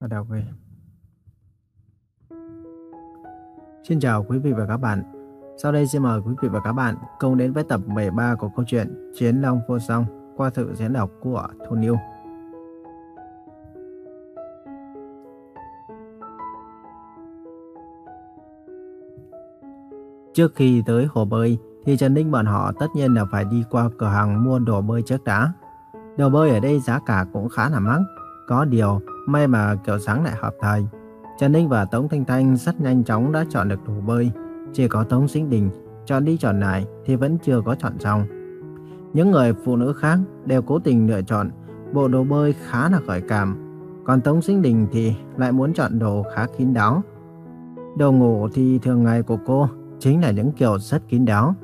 và đọc về. Xin chào quý vị và các bạn. Sau đây xin mời quý vị và các bạn cùng đến với tập 13 của câu chuyện Chiến Long Vô Song qua sự diễn đọc của Thu Niu. Trước khi tới hồ bơi thì Trần Ninh bọn họ tất nhiên là phải đi qua cửa hàng mua đồ bơi trước đã. Đồ bơi ở đây giá cả cũng khá là mắc. Có điều, may mà kiểu sáng lại hợp thời. Trần Ninh và Tống Thanh Thanh rất nhanh chóng đã chọn được đồ bơi. Chỉ có Tống Sinh Đình chọn đi chọn lại thì vẫn chưa có chọn xong. Những người phụ nữ khác đều cố tình lựa chọn bộ đồ bơi khá là gợi cảm. Còn Tống Sinh Đình thì lại muốn chọn đồ khá kín đáo. Đồ ngủ thì thường ngày của cô chính là những kiểu rất kín đáo.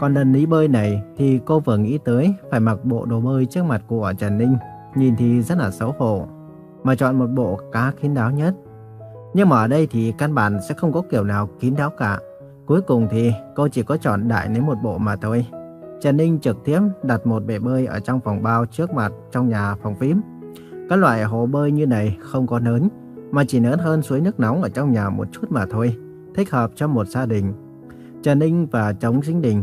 Còn lần lý bơi này thì cô vừa nghĩ tới phải mặc bộ đồ bơi trước mặt của Trần Ninh, nhìn thì rất là xấu hổ, mà chọn một bộ cá kín đáo nhất. Nhưng mà ở đây thì căn bản sẽ không có kiểu nào kín đáo cả. Cuối cùng thì cô chỉ có chọn đại lấy một bộ mà thôi. Trần Ninh trực tiếp đặt một bể bơi ở trong phòng bao trước mặt trong nhà phòng phím. Các loại hồ bơi như này không có lớn, mà chỉ lớn hơn suối nước nóng ở trong nhà một chút mà thôi, thích hợp cho một gia đình. Trần Ninh và Tống Sinh Đình,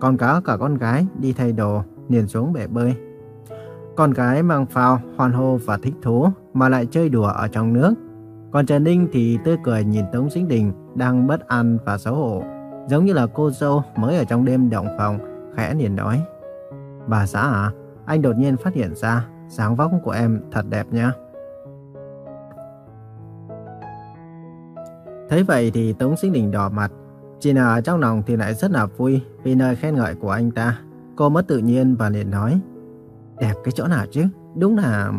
còn có cả con gái đi thay đồ, liền xuống bể bơi. Con gái mang phao, hoàn hô và thích thú, mà lại chơi đùa ở trong nước. Còn Trần Ninh thì tươi cười nhìn Tống Sinh Đình đang bất an và xấu hổ, giống như là cô dâu mới ở trong đêm động phòng, khẽ liền nói. Bà xã à, anh đột nhiên phát hiện ra, dáng vóc của em thật đẹp nha. Thấy vậy thì Tống Sinh Đình đỏ mặt, chỉ là trong lòng thì lại rất là vui vì lời khen ngợi của anh ta. Cô mất tự nhiên và liền nói, đẹp cái chỗ nào chứ, đúng là...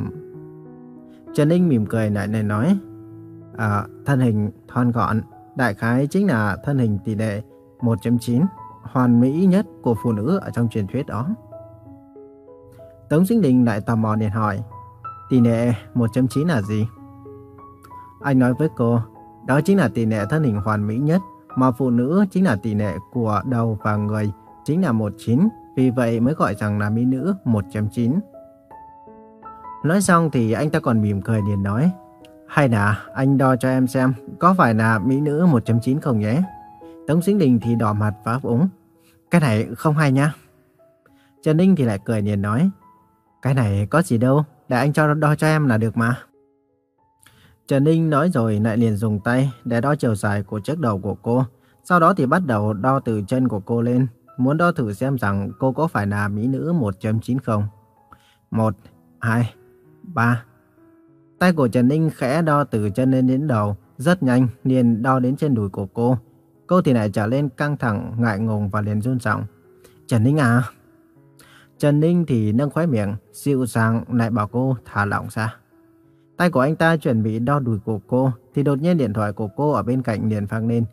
Trần Ninh mỉm cười lại này nói, à, thân hình thon gọn, đại khái chính là thân hình tỷ lệ 1.9, hoàn mỹ nhất của phụ nữ ở trong truyền thuyết đó. Tống Sinh Đình lại tò mò liền hỏi, tỷ lệ 1.9 là gì? Anh nói với cô, đó chính là tỷ lệ thân hình hoàn mỹ nhất, mà phụ nữ chính là tỷ lệ của đầu và người, chính là 19, vì vậy mới gọi rằng là mỹ nữ 1.9. Nói xong thì anh ta còn mỉm cười liền nói, hay là anh đo cho em xem có phải là mỹ nữ 1.9 không nhé? Tống Sinh Đình thì đỏ mặt và ấp úng. Cái này không hay nha. Trần Ninh thì lại cười liền nói. Cái này có gì đâu, để anh cho đo cho em là được mà. Trần Ninh nói rồi lại liền dùng tay để đo chiều dài của chiếc đầu của cô. Sau đó thì bắt đầu đo từ chân của cô lên, muốn đo thử xem rằng cô có phải là mỹ nữ 1.9 không. 1, 2, 3. Tay của Trần Ninh khẽ đo từ chân lên đến đầu, rất nhanh liền đo đến trên đùi của cô. Cô thì lại trở lên căng thẳng, ngại ngùng và liền run giọng. Trần Ninh à? Trần Ninh thì nâng khóe miệng, dịu dàng lại bảo cô thả lỏng ra. Tay của anh ta chuẩn bị đo đùi của cô, thì đột nhiên điện thoại của cô ở bên cạnh liền vang lên.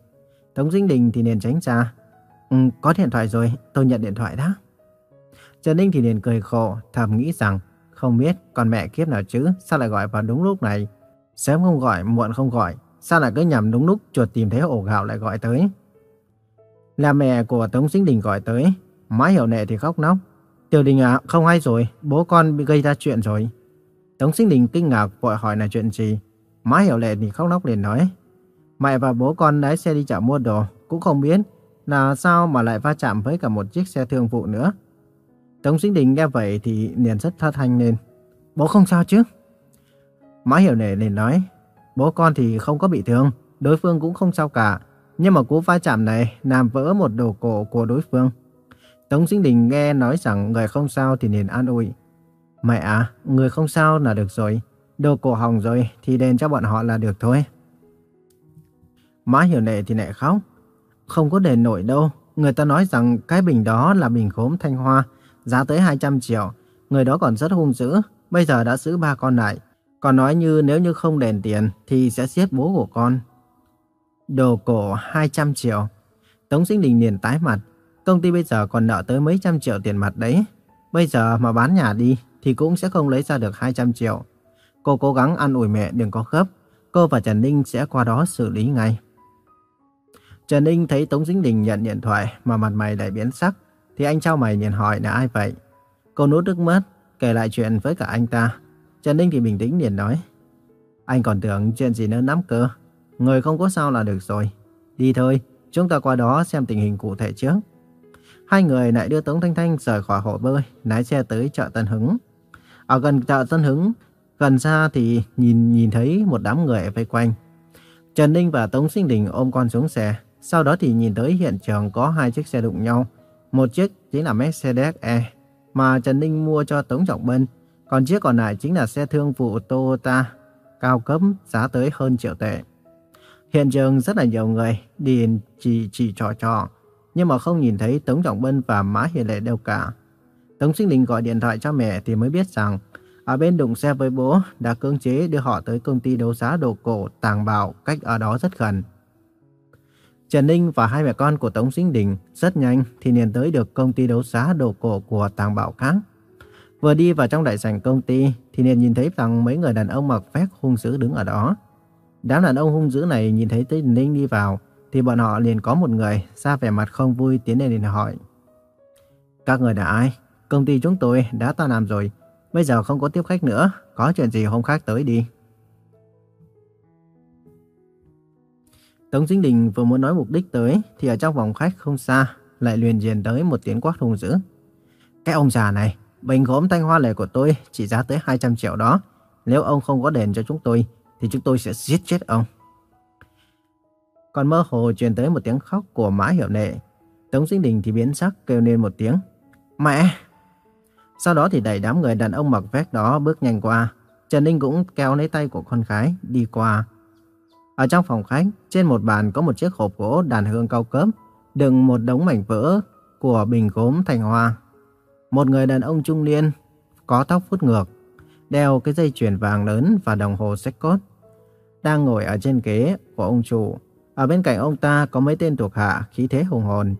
Tống Dinh Đình thì liền tránh ra. Ừ, có điện thoại rồi, tôi nhận điện thoại đó. Trần Ninh thì liền cười khổ, thầm nghĩ rằng không biết con mẹ kiếp nào chứ, sao lại gọi vào đúng lúc này. Sớm không gọi, muộn không gọi, sao lại cứ nhầm đúng lúc chuột tìm thấy ổ gạo lại gọi tới. Là mẹ của Tống Sinh Đình gọi tới, má hiểu nệ thì khóc nóc. Tiểu Đình à, không hay rồi, bố con bị gây ra chuyện rồi. Tống Sinh Đình kinh ngạc vội hỏi là chuyện gì. Má hiểu lệ thì khóc nóc liền nói. Mẹ và bố con lái xe đi chợ mua đồ, cũng không biết là sao mà lại va chạm với cả một chiếc xe thương vụ nữa. Tống Sinh Đình nghe vậy thì liền rất thất thanh lên. Bố không sao chứ? Mã hiểu nể liền nói. Bố con thì không có bị thương, đối phương cũng không sao cả. Nhưng mà cú va chạm này làm vỡ một đồ cổ của đối phương. Tống Sinh Đình nghe nói rằng người không sao thì liền an ủi. Mẹ à, người không sao là được rồi. Đồ cổ hỏng rồi thì đền cho bọn họ là được thôi. Má hiểu nệ thì lại khóc. Không có đền nổi đâu. Người ta nói rằng cái bình đó là bình gốm thanh hoa, giá tới 200 triệu. Người đó còn rất hung dữ, bây giờ đã giữ ba con lại. Còn nói như nếu như không đền tiền thì sẽ giết bố của con. Đồ cổ 200 triệu. Tống Sinh Đình liền tái mặt. Công ty bây giờ còn nợ tới mấy trăm triệu tiền mặt đấy. Bây giờ mà bán nhà đi thì cũng sẽ không lấy ra được 200 triệu. Cô cố gắng ăn ủi mẹ đừng có gấp. Cô và Trần Ninh sẽ qua đó xử lý ngay. Trần Ninh thấy Tống Dĩnh Đình nhận điện thoại mà mặt mày lại biến sắc. Thì anh trao mày liền hỏi là ai vậy? Cô nuốt nước mắt, kể lại chuyện với cả anh ta. Trần Ninh thì bình tĩnh liền nói. Anh còn tưởng chuyện gì nữa nắm cơ. Người không có sao là được rồi. Đi thôi, chúng ta qua đó xem tình hình cụ thể trước. Hai người lại đưa Tống Thanh Thanh rời khỏi hồ bơi, lái xe tới chợ Tân Hứng. Ở gần chợ Tân Hứng, gần xa thì nhìn nhìn thấy một đám người vây quanh. Trần Ninh và Tống Sinh Đình ôm con xuống xe, sau đó thì nhìn tới hiện trường có hai chiếc xe đụng nhau. Một chiếc chính là Mercedes-E mà Trần Ninh mua cho Tống Trọng Bân, còn chiếc còn lại chính là xe thương vụ Toyota cao cấp giá tới hơn triệu tệ. Hiện trường rất là nhiều người đi chỉ chỉ trò trò, nhưng mà không nhìn thấy Tống Trọng Bân và Mã Hiền Lệ đâu cả. Tống Sinh Linh gọi điện thoại cho mẹ thì mới biết rằng ở bên đụng xe với bố đã cưỡng chế đưa họ tới công ty đấu giá đồ cổ Tàng Bảo cách ở đó rất gần. Trần Ninh và hai mẹ con của Tống Sinh Đình rất nhanh thì liền tới được công ty đấu giá đồ cổ của Tàng Bảo Kháng. Vừa đi vào trong đại sảnh công ty thì liền nhìn thấy rằng mấy người đàn ông mặc vest hung dữ đứng ở đó. Đám đàn ông hung dữ này nhìn thấy Trần Ninh đi vào thì bọn họ liền có một người ra vẻ mặt không vui tiến lên liền hỏi. Các người là ai? Công ty chúng tôi đã ta làm rồi. Bây giờ không có tiếp khách nữa. Có chuyện gì hôm khác tới đi. Tống Dính Đình vừa muốn nói mục đích tới thì ở trong vòng khách không xa lại liền diền tới một tiếng quát hung dữ. Cái ông già này, bình gốm thanh hoa lệ của tôi chỉ giá tới 200 triệu đó. Nếu ông không có đền cho chúng tôi thì chúng tôi sẽ giết chết ông. Còn mơ hồ truyền tới một tiếng khóc của Mã Hiểu Nệ. Tống Dính Đình thì biến sắc kêu lên một tiếng. Mẹ! Sau đó thì đẩy đám người đàn ông mặc vest đó bước nhanh qua. Trần Ninh cũng kéo lấy tay của con gái đi qua. Ở trong phòng khách, trên một bàn có một chiếc hộp gỗ đàn hương cao cấp, đựng một đống mảnh vỡ của bình gốm thành hoa. Một người đàn ông trung niên, có tóc phút ngược, đeo cái dây chuyền vàng lớn và đồng hồ Seiko, đang ngồi ở trên ghế của ông chủ. Ở bên cạnh ông ta có mấy tên thuộc hạ khí thế hùng hồn.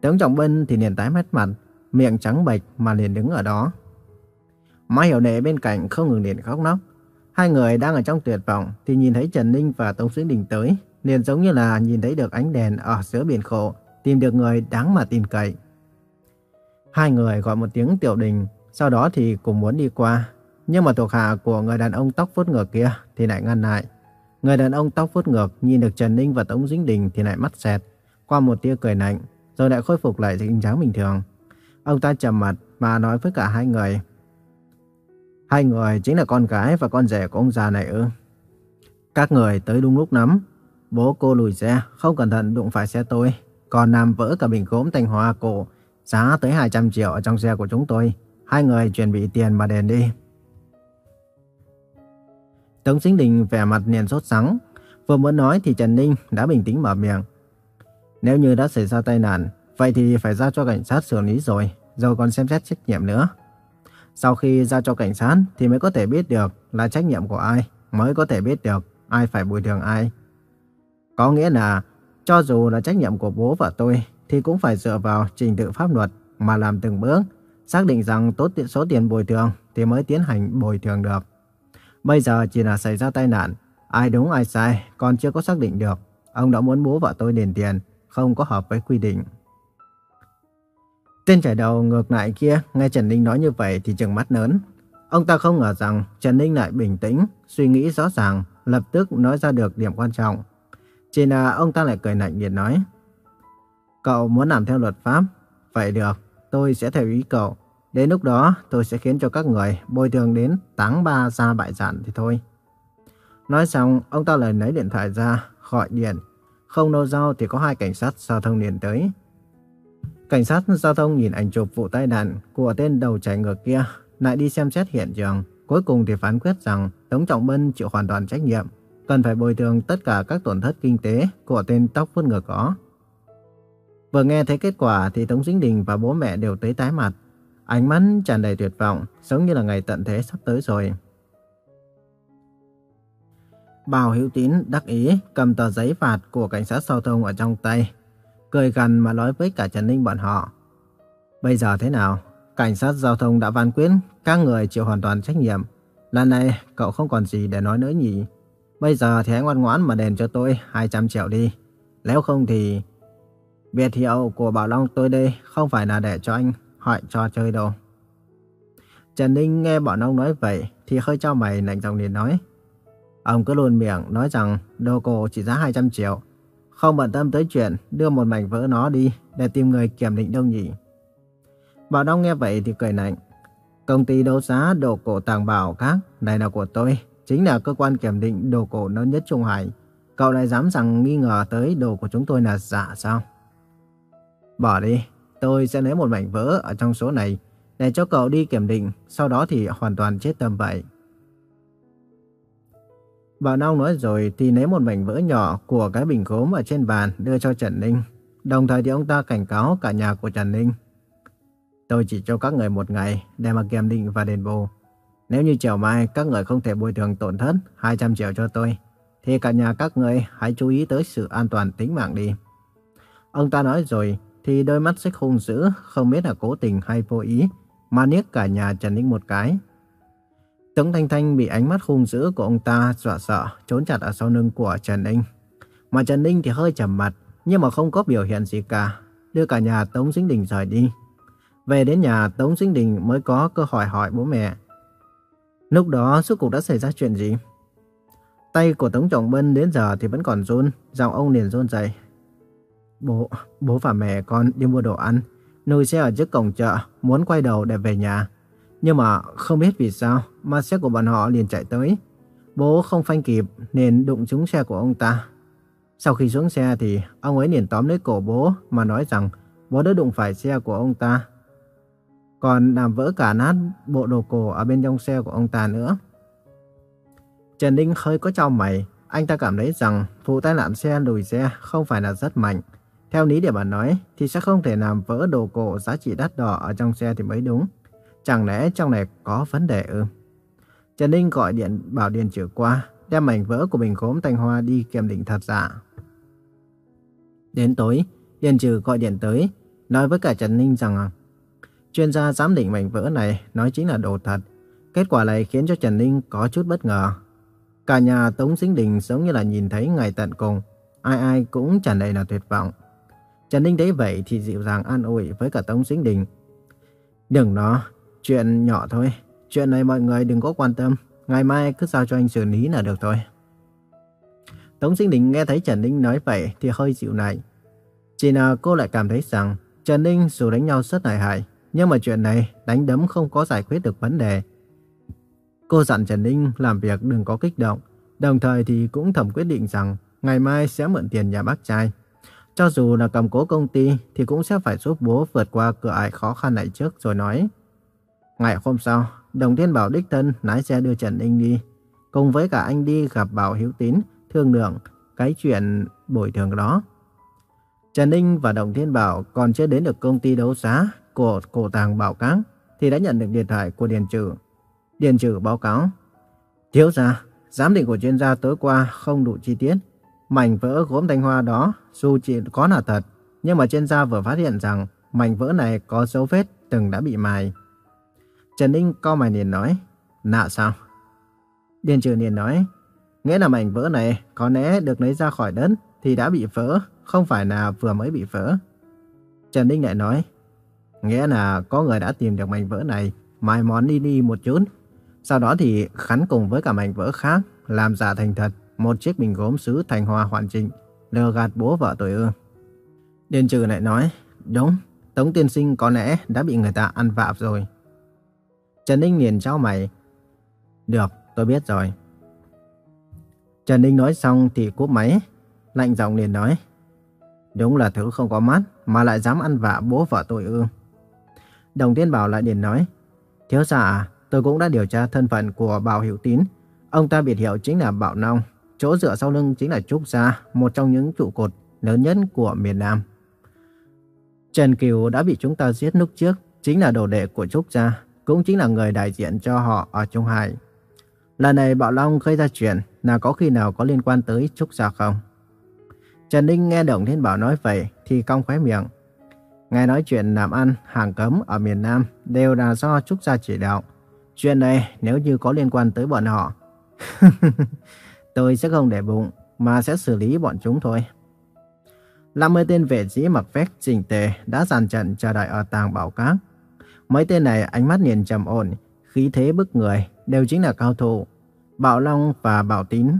tướng Trọng Bân thì liền tái mét mặt, miệng trắng bệch mà liền đứng ở đó. Mai Hiểu Nệ bên cạnh không ngừng liền khóc nóc. Hai người đang ở trong tuyệt vọng thì nhìn thấy Trần Ninh và Tống Xuyến Đình tới, liền giống như là nhìn thấy được ánh đèn ở giữa biển khổ, tìm được người đáng mà tin cậy. Hai người gọi một tiếng tiểu đình, sau đó thì cùng muốn đi qua. Nhưng mà thuộc hạ của người đàn ông tóc vuốt ngược kia thì lại ngăn lại. Người đàn ông tóc vuốt ngược nhìn được Trần Ninh và Tống Dính Đình thì lại mắt xẹt, qua một tia cười lạnh, rồi lại khôi phục lại hình dáng bình thường. Ông ta trầm mặt mà nói với cả hai người. Hai người chính là con gái và con rể của ông già này ư. Các người tới đúng lúc lắm. Bố cô lùi xe, không cẩn thận đụng phải xe tôi. Còn làm vỡ cả bình gốm thành hoa cổ, giá tới 200 triệu ở trong xe của chúng tôi. Hai người chuẩn bị tiền mà đền đi. Tống Sinh Đình vẻ mặt liền sốt sắng. Vừa muốn nói thì Trần Ninh đã bình tĩnh mở miệng. Nếu như đã xảy ra tai nạn, vậy thì phải giao cho cảnh sát xử lý rồi, rồi còn xem xét trách nhiệm nữa. Sau khi giao cho cảnh sát thì mới có thể biết được là trách nhiệm của ai, mới có thể biết được ai phải bồi thường ai. Có nghĩa là, cho dù là trách nhiệm của bố và tôi, thì cũng phải dựa vào trình tự pháp luật mà làm từng bước, xác định rằng tốt số tiền bồi thường thì mới tiến hành bồi thường được. Bây giờ chỉ là xảy ra tai nạn, ai đúng ai sai còn chưa có xác định được. Ông đã muốn bố và tôi đền tiền, không có hợp với quy định. Tên trẻ đầu ngược lại kia, nghe Trần Ninh nói như vậy thì trừng mắt lớn. Ông ta không ngờ rằng Trần Ninh lại bình tĩnh, suy nghĩ rõ ràng, lập tức nói ra được điểm quan trọng. Chỉ là ông ta lại cười lạnh nhiệt nói. Cậu muốn làm theo luật pháp? Vậy được, tôi sẽ theo ý cậu. Đến lúc đó tôi sẽ khiến cho các người bồi thường đến táng ba ra bại sản thì thôi. Nói xong, ông ta lại lấy điện thoại ra, gọi điện. Không lâu sau thì có hai cảnh sát giao thông liền tới. Cảnh sát giao thông nhìn ảnh chụp vụ tai nạn của tên đầu chạy ngược kia, lại đi xem xét hiện trường. Cuối cùng thì phán quyết rằng Tống Trọng Bân chịu hoàn toàn trách nhiệm, cần phải bồi thường tất cả các tổn thất kinh tế của tên tóc phút ngược có. Vừa nghe thấy kết quả thì Tống Dính Đình và bố mẹ đều tới tái mặt. Ánh mắt tràn đầy tuyệt vọng, giống như là ngày tận thế sắp tới rồi. Bào Hữu Tín đắc ý cầm tờ giấy phạt của cảnh sát giao thông ở trong tay, cười gần mà nói với cả Trần Ninh bọn họ. Bây giờ thế nào? Cảnh sát giao thông đã van quyết, các người chịu hoàn toàn trách nhiệm. Lần này, cậu không còn gì để nói nữa nhỉ? Bây giờ thì hãy ngoan ngoãn mà đền cho tôi 200 triệu đi. Nếu không thì... Biệt hiệu của Bảo Long tôi đây không phải là để cho anh hỏi trò chơi đâu. Trần Ninh nghe bọn ông nói vậy thì hơi cho mày lạnh giọng liền nói. Ông cứ luôn miệng nói rằng đồ cổ chỉ giá 200 triệu. Không bận tâm tới chuyện đưa một mảnh vỡ nó đi để tìm người kiểm định đâu nhỉ. Bảo Đông nghe vậy thì cười lạnh. Công ty đấu giá đồ cổ tàng bảo khác này là của tôi. Chính là cơ quan kiểm định đồ cổ lớn nhất Trung Hải. Cậu lại dám rằng nghi ngờ tới đồ của chúng tôi là giả sao? Bỏ đi, tôi sẽ lấy một mảnh vỡ ở trong số này để cho cậu đi kiểm định, sau đó thì hoàn toàn chết tâm vậy bà Nông nói rồi thì lấy một mảnh vỡ nhỏ của cái bình gốm ở trên bàn đưa cho Trần Ninh. Đồng thời thì ông ta cảnh cáo cả nhà của Trần Ninh. Tôi chỉ cho các người một ngày để mà kiểm định và đền bù. Nếu như chiều mai các người không thể bồi thường tổn thất 200 triệu cho tôi, thì cả nhà các người hãy chú ý tới sự an toàn tính mạng đi. Ông ta nói rồi thì đôi mắt xích hung dữ, không biết là cố tình hay vô ý, mà niếc cả nhà Trần Ninh một cái. Tống Thanh Thanh bị ánh mắt hung dữ của ông ta dọa sợ, trốn chặt ở sau lưng của Trần Ninh. Mà Trần Ninh thì hơi trầm mặt, nhưng mà không có biểu hiện gì cả, đưa cả nhà Tống Dính Đình rời đi. Về đến nhà, Tống Dính Đình mới có cơ hội hỏi bố mẹ. Lúc đó, suốt cuộc đã xảy ra chuyện gì? Tay của Tống Trọng Bân đến giờ thì vẫn còn run, giọng ông liền run rẩy. Bố, bố và mẹ con đi mua đồ ăn, nuôi xe ở trước cổng chợ, muốn quay đầu để về nhà. Nhưng mà không biết vì sao mà xe của bọn họ liền chạy tới. Bố không phanh kịp nên đụng trúng xe của ông ta. Sau khi xuống xe thì ông ấy liền tóm lấy cổ bố mà nói rằng bố đã đụng phải xe của ông ta. Còn làm vỡ cả nát bộ đồ cổ ở bên trong xe của ông ta nữa. Trần Ninh hơi có trao mày, anh ta cảm thấy rằng vụ tai nạn xe lùi xe không phải là rất mạnh. Theo lý để bà nói thì sẽ không thể làm vỡ đồ cổ giá trị đắt đỏ ở trong xe thì mới đúng. Chẳng lẽ trong này có vấn đề ư? Trần Ninh gọi điện bảo Điền Trừ qua, đem mảnh vỡ của bình gốm Thanh Hoa đi kiểm định thật giả. Đến tối, Điền Trừ gọi điện tới, nói với cả Trần Ninh rằng chuyên gia giám định mảnh vỡ này nói chính là đồ thật. Kết quả này khiến cho Trần Ninh có chút bất ngờ. Cả nhà Tống Sinh Đình giống như là nhìn thấy ngày tận cùng, ai ai cũng tràn đầy là tuyệt vọng. Trần Ninh thấy vậy thì dịu dàng an ủi với cả Tống Sinh Đình. Đừng đó chuyện nhỏ thôi, chuyện này mọi người đừng có quan tâm, ngày mai cứ giao cho anh xử lý là được thôi. Tống Sinh Đình nghe thấy Trần Ninh nói vậy thì hơi dịu lại. Chỉ là cô lại cảm thấy rằng Trần Ninh dù đánh nhau rất hại hại, nhưng mà chuyện này đánh đấm không có giải quyết được vấn đề. Cô dặn Trần Ninh làm việc đừng có kích động, đồng thời thì cũng thầm quyết định rằng ngày mai sẽ mượn tiền nhà bác trai. Cho dù là cầm cố công ty thì cũng sẽ phải giúp bố vượt qua cửa ải khó khăn này trước rồi nói. Ngày hôm sau, Đồng Thiên Bảo đích thân lái xe đưa Trần Ninh đi. Cùng với cả anh đi gặp Bảo Hiếu Tín, thương lượng cái chuyện bồi thường đó. Trần Ninh và Đồng Thiên Bảo còn chưa đến được công ty đấu giá của cổ tàng Bảo Cáng thì đã nhận được điện thoại của Điền Trừ. Điền Trừ báo cáo. Thiếu gia, giám định của chuyên gia tối qua không đủ chi tiết. Mảnh vỡ gốm thanh hoa đó dù chỉ có là thật, nhưng mà chuyên gia vừa phát hiện rằng mảnh vỡ này có dấu vết từng đã bị mài. Trần Ninh co mày liền nói, nạ sao? Điền trừ liền nói, nghĩa là mảnh vỡ này có lẽ được lấy ra khỏi đất thì đã bị vỡ, không phải là vừa mới bị vỡ. Trần Ninh lại nói, nghĩa là có người đã tìm được mảnh vỡ này, mài món đi đi một chút. Sau đó thì khắn cùng với cả mảnh vỡ khác, làm giả thành thật, một chiếc bình gốm sứ thành hoa hoàn chỉnh, lừa gạt bố vợ tôi ương. Điền trừ lại nói, đúng, Tống tiên sinh có lẽ đã bị người ta ăn vạ rồi. Trần Ninh liền trao mày. Được, tôi biết rồi. Trần Ninh nói xong thì cúp máy. Lạnh giọng liền nói. Đúng là thứ không có mắt mà lại dám ăn vạ bố vợ tôi ư. Đồng Thiên Bảo lại liền nói. Thiếu xạ, tôi cũng đã điều tra thân phận của Bảo Hiểu Tín. Ông ta biệt hiệu chính là Bảo Nông. Chỗ dựa sau lưng chính là Trúc Gia, một trong những trụ cột lớn nhất của miền Nam. Trần Kiều đã bị chúng ta giết lúc trước, chính là đồ đệ của Trúc Gia cũng chính là người đại diện cho họ ở Trung Hải. Lần này Bảo Long gây ra chuyện là có khi nào có liên quan tới Trúc Gia không? Trần Ninh nghe Đồng Thiên Bảo nói vậy thì cong khóe miệng. Nghe nói chuyện làm ăn, hàng cấm ở miền Nam đều là do Trúc Gia chỉ đạo. Chuyện này nếu như có liên quan tới bọn họ, tôi sẽ không để bụng mà sẽ xử lý bọn chúng thôi. 50 tên vệ sĩ mặc vest chỉnh tề đã dàn trận chờ đợi ở tàng bảo cát. Mấy tên này ánh mắt nhìn trầm ổn, khí thế bức người, đều chính là cao thủ. Bảo Long và Bảo Tín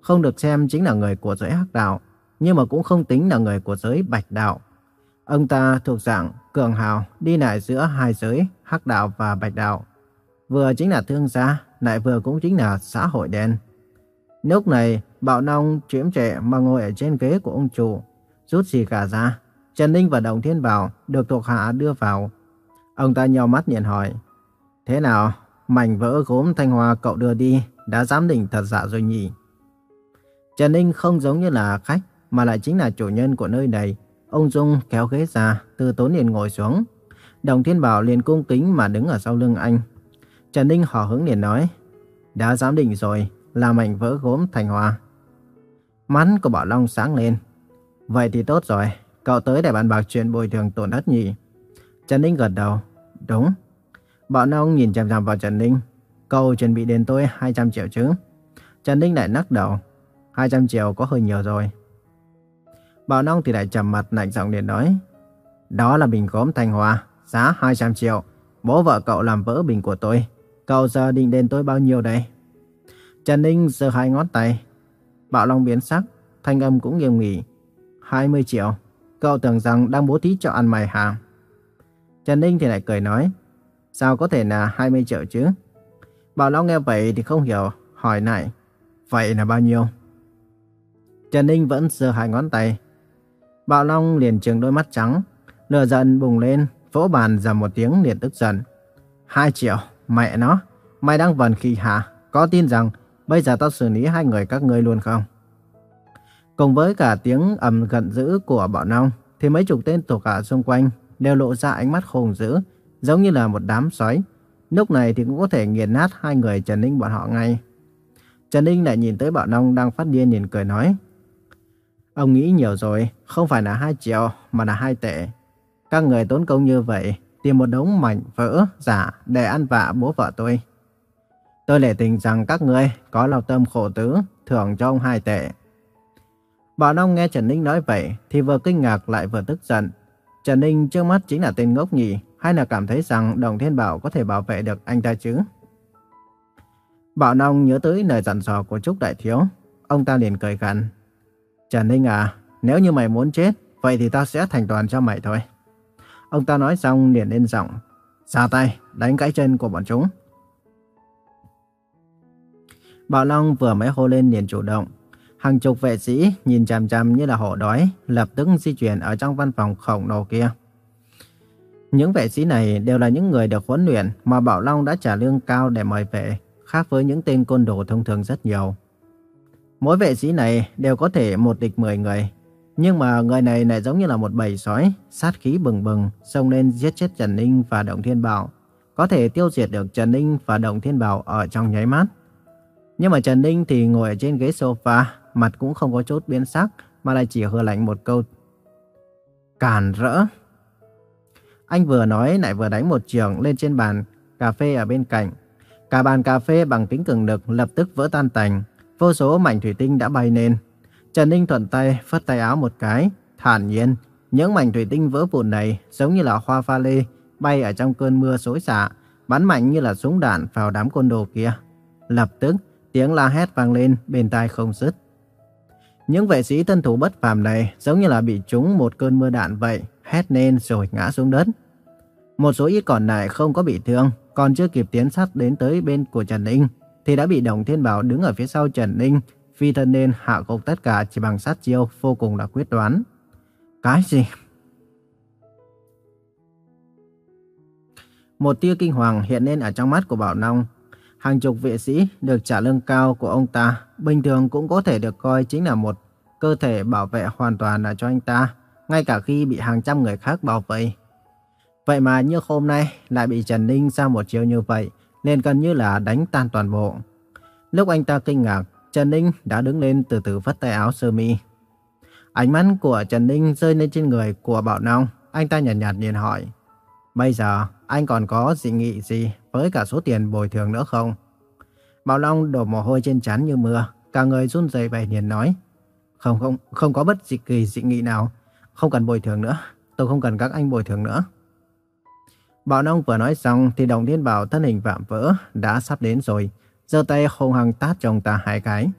không được xem chính là người của giới hắc đạo, nhưng mà cũng không tính là người của giới bạch đạo. Ông ta thuộc dạng cường hào đi lại giữa hai giới hắc đạo và bạch đạo. Vừa chính là thương gia, lại vừa cũng chính là xã hội đen. Lúc này, Bảo Long chiếm trẻ mà ngồi ở trên ghế của ông chủ, rút xì cả ra. Trần Ninh và Đồng Thiên Bảo được thuộc hạ đưa vào. Ông ta nhau mắt nhìn hỏi, Thế nào, mảnh vỡ gốm thanh hoa cậu đưa đi, đã giám định thật giả rồi nhỉ? Trần Ninh không giống như là khách, mà lại chính là chủ nhân của nơi này. Ông Dung kéo ghế ra, từ tốn liền ngồi xuống. Đồng Thiên Bảo liền cung kính mà đứng ở sau lưng anh. Trần Ninh hò hứng liền nói, đã giám định rồi, là mảnh vỡ gốm thanh hoa. Mắt của Bảo Long sáng lên. Vậy thì tốt rồi, cậu tới để bàn bạc chuyện bồi thường tổn thất nhỉ? Trần Ninh gật đầu, đúng. Bọn ông nhìn chằm chằm vào Trần Ninh. Cậu chuẩn bị đến tôi 200 triệu chứ? Trần Ninh lại nắc đầu. 200 triệu có hơi nhiều rồi. Bọn ông thì lại trầm mặt lạnh giọng điện nói. Đó là bình gốm thanh hoa, giá 200 triệu. Bố vợ cậu làm vỡ bình của tôi. Cậu giờ định đền tôi bao nhiêu đây? Trần Ninh giơ hai ngón tay. Bạo Long biến sắc, thanh âm cũng nghiêm nghị. 20 triệu. Cậu tưởng rằng đang bố thí cho ăn mày hả? Trần Ninh thì lại cười nói. Sao có thể là 20 triệu chứ? Bảo Long nghe vậy thì không hiểu, hỏi lại. Vậy là bao nhiêu? Trần Ninh vẫn giơ hai ngón tay. Bảo Long liền trừng đôi mắt trắng, lửa giận bùng lên, vỗ bàn dầm một tiếng liền tức giận. Hai triệu, mẹ nó, mày đang vần khi hả? Có tin rằng bây giờ tao xử lý hai người các ngươi luôn không? Cùng với cả tiếng ầm gận dữ của Bảo Long, thì mấy chục tên thuộc hạ xung quanh đều lộ ra ánh mắt khủng dữ, giống như là một đám sói. Lúc này thì cũng có thể nghiền nát hai người Trần Ninh bọn họ ngay. Trần Ninh lại nhìn tới Bảo Long đang phát điên nhìn cười nói. Ông nghĩ nhiều rồi, không phải là hai triệu mà là hai tệ. Các người tốn công như vậy, tìm một đống mảnh vỡ giả để ăn vạ bố vợ tôi. Tôi lệ tình rằng các người có lòng tâm khổ tứ, thưởng cho ông hai tệ. Bảo Long nghe Trần Ninh nói vậy thì vừa kinh ngạc lại vừa tức giận. Trần Ninh trước mắt chính là tên ngốc nhỉ, hay là cảm thấy rằng Đồng Thiên Bảo có thể bảo vệ được anh ta chứ? Bảo Long nhớ tới lời dặn dò của Trúc Đại Thiếu. Ông ta liền cười gằn. Trần Ninh à, nếu như mày muốn chết, vậy thì tao sẽ thành toàn cho mày thôi. Ông ta nói xong liền lên giọng. Ra tay, đánh cái chân của bọn chúng. Bảo Long vừa mới hô lên liền chủ động. Hàng chục vệ sĩ nhìn chằm chằm như là hổ đói, lập tức di chuyển ở trong văn phòng khổng lồ kia. Những vệ sĩ này đều là những người được huấn luyện mà Bảo Long đã trả lương cao để mời về, khác với những tên côn đồ thông thường rất nhiều. Mỗi vệ sĩ này đều có thể một địch 10 người. Nhưng mà người này lại giống như là một bầy sói, sát khí bừng bừng, xông lên giết chết Trần Ninh và Động Thiên Bảo. Có thể tiêu diệt được Trần Ninh và Động Thiên Bảo ở trong nháy mắt. Nhưng mà Trần Ninh thì ngồi ở trên ghế sofa, mặt cũng không có chút biến sắc, mà lại chỉ hờ lạnh một câu. Càn rỡ! Anh vừa nói lại vừa đánh một trường lên trên bàn cà phê ở bên cạnh. Cả bàn cà phê bằng kính cường lực lập tức vỡ tan tành. Vô số mảnh thủy tinh đã bay lên. Trần Ninh thuận tay phất tay áo một cái, thản nhiên. Những mảnh thủy tinh vỡ vụn này giống như là hoa pha lê bay ở trong cơn mưa xối xả, bắn mạnh như là súng đạn vào đám côn đồ kia. Lập tức, tiếng la hét vang lên bên tai không dứt. Những vệ sĩ thân thủ bất phàm này giống như là bị trúng một cơn mưa đạn vậy, hét lên rồi ngã xuống đất. Một số ít còn lại không có bị thương, còn chưa kịp tiến sát đến tới bên của Trần Ninh, thì đã bị Đồng Thiên Bảo đứng ở phía sau Trần Ninh, phi thân lên hạ gục tất cả chỉ bằng sát chiêu vô cùng là quyết đoán. Cái gì? Một tia kinh hoàng hiện lên ở trong mắt của Bảo Long. Hàng chục vệ sĩ được trả lương cao của ông ta, bình thường cũng có thể được coi chính là một cơ thể bảo vệ hoàn toàn là cho anh ta, ngay cả khi bị hàng trăm người khác bảo vệ. Vậy mà như hôm nay lại bị Trần Ninh ra một chiêu như vậy, nên gần như là đánh tan toàn bộ. Lúc anh ta kinh ngạc, Trần Ninh đã đứng lên từ từ vắt tay áo sơ mi. Ánh mắt của Trần Ninh rơi lên trên người của Bảo Long, anh ta nhạt nhạt nhìn hỏi. Bây giờ, anh còn có dị nghị gì với cả số tiền bồi thường nữa không? Bảo Long đổ mồ hôi trên trán như mưa, cả người run rẩy bày liền nói. Không không, không có bất kỳ dị nghị nào, không cần bồi thường nữa, tôi không cần các anh bồi thường nữa. Bảo Long vừa nói xong thì Đồng Thiên Bảo thân hình vạm vỡ đã sắp đến rồi. giơ tay hung hăng tát cho ông ta hai cái,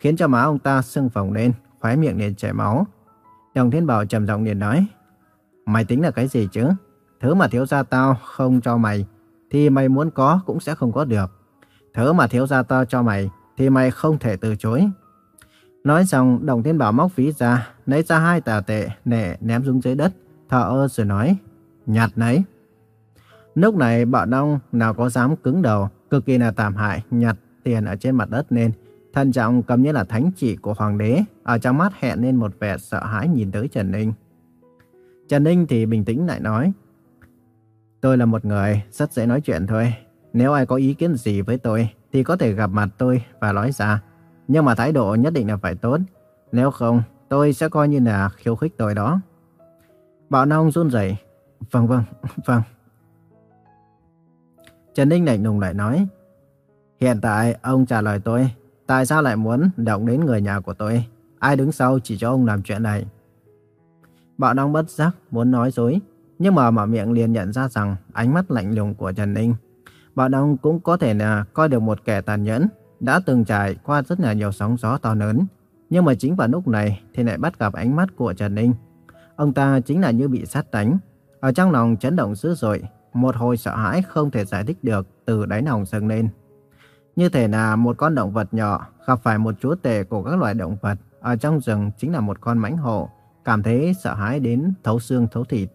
khiến cho má ông ta sưng phồng lên, khóe miệng liền chảy máu. Đồng Thiên Bảo trầm giọng liền nói, mày tính là cái gì chứ? Thứ mà thiếu gia tao không cho mày, thì mày muốn có cũng sẽ không có được. Thứ mà thiếu gia ta cho mày, thì mày không thể từ chối. Nói xong, Đồng Thiên Bảo móc ví ra, lấy ra hai tờ tệ, nệ ném xuống dưới đất, thở ơ rồi nói, nhặt nấy. Lúc này bọn đông nào có dám cứng đầu, cực kỳ là tạm hại, nhặt tiền ở trên mặt đất nên thân trọng cầm như là thánh chỉ của hoàng đế, ở trong mắt hẹn lên một vẻ sợ hãi nhìn tới Trần Ninh. Trần Ninh thì bình tĩnh lại nói, Tôi là một người rất dễ nói chuyện thôi. Nếu ai có ý kiến gì với tôi thì có thể gặp mặt tôi và nói ra. Nhưng mà thái độ nhất định là phải tốt. Nếu không, tôi sẽ coi như là khiêu khích tôi đó. Bảo Nông run rẩy. Vâng vâng, vâng. Trần Ninh lạnh lùng lại nói. Hiện tại ông trả lời tôi. Tại sao lại muốn động đến người nhà của tôi? Ai đứng sau chỉ cho ông làm chuyện này? Bảo Nông bất giác muốn nói dối. Nhưng mà mở miệng liền nhận ra rằng ánh mắt lạnh lùng của Trần Ninh. Bảo ông cũng có thể là coi được một kẻ tàn nhẫn đã từng trải qua rất là nhiều sóng gió to lớn. Nhưng mà chính vào lúc này thì lại bắt gặp ánh mắt của Trần Ninh. Ông ta chính là như bị sát đánh. Ở trong lòng chấn động dữ dội, một hồi sợ hãi không thể giải thích được từ đáy lòng dâng lên. Như thể là một con động vật nhỏ gặp phải một chúa tể của các loài động vật ở trong rừng chính là một con mãnh hổ, cảm thấy sợ hãi đến thấu xương thấu thịt.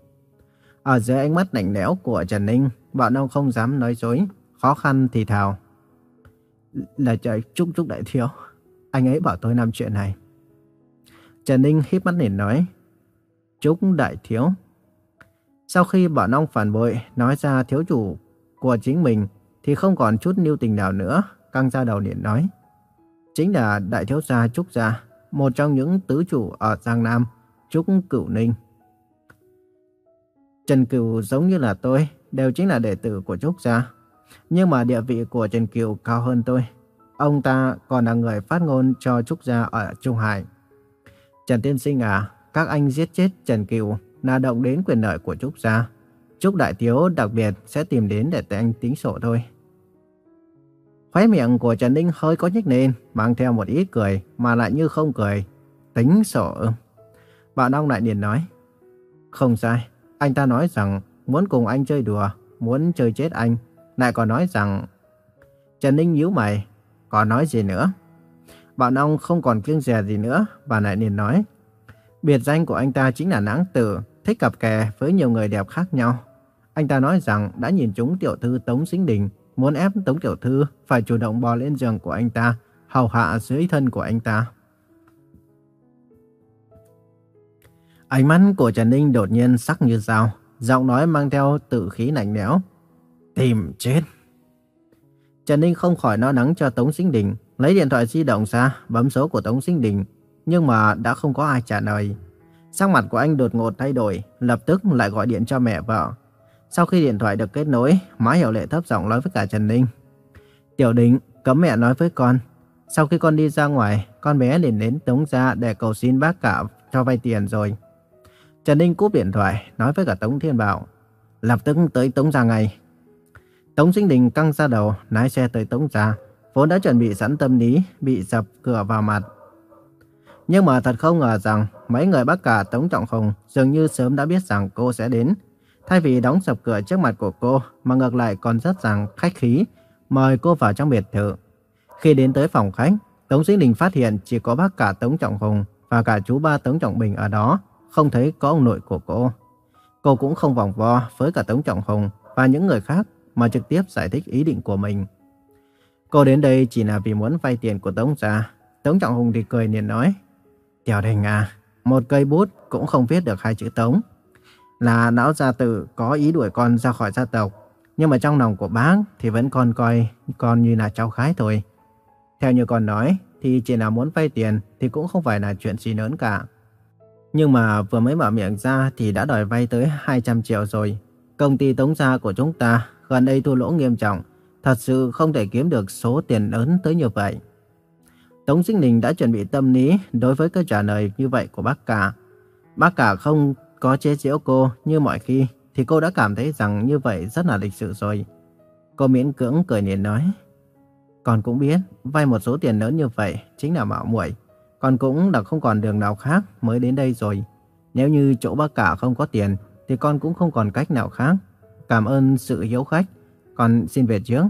Ở dưới ánh mắt lạnh lẽo của Trần Ninh, bọn ông không dám nói dối, khó khăn thì thào. Là trời chúc chúc đại thiếu, anh ấy bảo tôi làm chuyện này. Trần Ninh híp mắt nhìn nói, chúc đại thiếu. Sau khi bọn ông phản bội nói ra thiếu chủ của chính mình thì không còn chút lưu tình nào nữa, căng ra đầu liền nói. Chính là đại thiếu gia Trúc Gia, một trong những tứ chủ ở Giang Nam, Trúc Cửu Ninh. Trần Cửu giống như là tôi, đều chính là đệ tử của Trúc Gia. Nhưng mà địa vị của Trần Cửu cao hơn tôi. Ông ta còn là người phát ngôn cho Trúc Gia ở Trung Hải. Trần Tiên Sinh à, các anh giết chết Trần Cửu là động đến quyền lợi của Trúc Gia. Trúc Đại Thiếu đặc biệt sẽ tìm đến để anh tính sổ thôi. Khóe miệng của Trần Ninh hơi có nhếch lên, mang theo một ít cười mà lại như không cười. Tính sổ Bạn ông lại liền nói. Không sai, anh ta nói rằng muốn cùng anh chơi đùa, muốn chơi chết anh. Lại còn nói rằng... Trần Ninh nhíu mày, còn nói gì nữa? Bạn ông không còn kiêng dè gì nữa và lại liền nói. Biệt danh của anh ta chính là nắng tử, thích cặp kè với nhiều người đẹp khác nhau. Anh ta nói rằng đã nhìn chúng tiểu thư Tống Sinh Đình, muốn ép Tống tiểu thư phải chủ động bò lên giường của anh ta, hầu hạ dưới thân của anh ta. Ánh mắt của Trần Ninh đột nhiên sắc như dao, giọng nói mang theo tự khí lạnh lẽo. Tìm chết. Trần Ninh không khỏi lo lắng cho Tống Sinh Đình, lấy điện thoại di động ra, bấm số của Tống Sinh Đình, nhưng mà đã không có ai trả lời. Sắc mặt của anh đột ngột thay đổi, lập tức lại gọi điện cho mẹ vợ. Sau khi điện thoại được kết nối, Má Hiểu Lệ thấp giọng nói với cả Trần Ninh. Tiểu Đình, cấm mẹ nói với con. Sau khi con đi ra ngoài, con bé liền đến Tống gia để cầu xin bác cả cho vay tiền rồi. Trần Ninh cúp điện thoại, nói với cả Tống Thiên Bảo. Lập tức tới Tống gia ngay. Tống Sinh Đình căng ra đầu, lái xe tới Tống gia. Vốn đã chuẩn bị sẵn tâm lý, bị dập cửa vào mặt. Nhưng mà thật không ngờ rằng mấy người bác cả Tống Trọng Hùng dường như sớm đã biết rằng cô sẽ đến. Thay vì đóng sập cửa trước mặt của cô mà ngược lại còn rất rằng khách khí, mời cô vào trong biệt thự. Khi đến tới phòng khách, Tống Sinh Đình phát hiện chỉ có bác cả Tống Trọng Hùng và cả chú ba Tống Trọng Bình ở đó không thấy có ông nội của cô. Cô cũng không vòng vo với cả Tống Trọng Hùng và những người khác mà trực tiếp giải thích ý định của mình. Cô đến đây chỉ là vì muốn vay tiền của Tống gia. Tống Trọng Hùng thì cười liền nói, Tiểu Đình à, một cây bút cũng không viết được hai chữ Tống. Là lão gia tử có ý đuổi con ra khỏi gia tộc, nhưng mà trong lòng của bác thì vẫn còn coi con như là cháu gái thôi. Theo như con nói, thì chỉ là muốn vay tiền thì cũng không phải là chuyện gì lớn cả. Nhưng mà vừa mới mở miệng ra thì đã đòi vay tới 200 triệu rồi. Công ty tống gia của chúng ta gần đây thua lỗ nghiêm trọng, thật sự không thể kiếm được số tiền lớn tới như vậy. Tống Sinh Đình đã chuẩn bị tâm lý đối với câu trả lời như vậy của bác cả. Bác cả không có chế giễu cô như mọi khi, thì cô đã cảm thấy rằng như vậy rất là lịch sự rồi. Cô miễn cưỡng cười nhìn nói. còn cũng biết, vay một số tiền lớn như vậy chính là mạo muội. Con cũng đã không còn đường nào khác mới đến đây rồi. Nếu như chỗ bác cả không có tiền, thì con cũng không còn cách nào khác. Cảm ơn sự hiếu khách. Con xin về trước.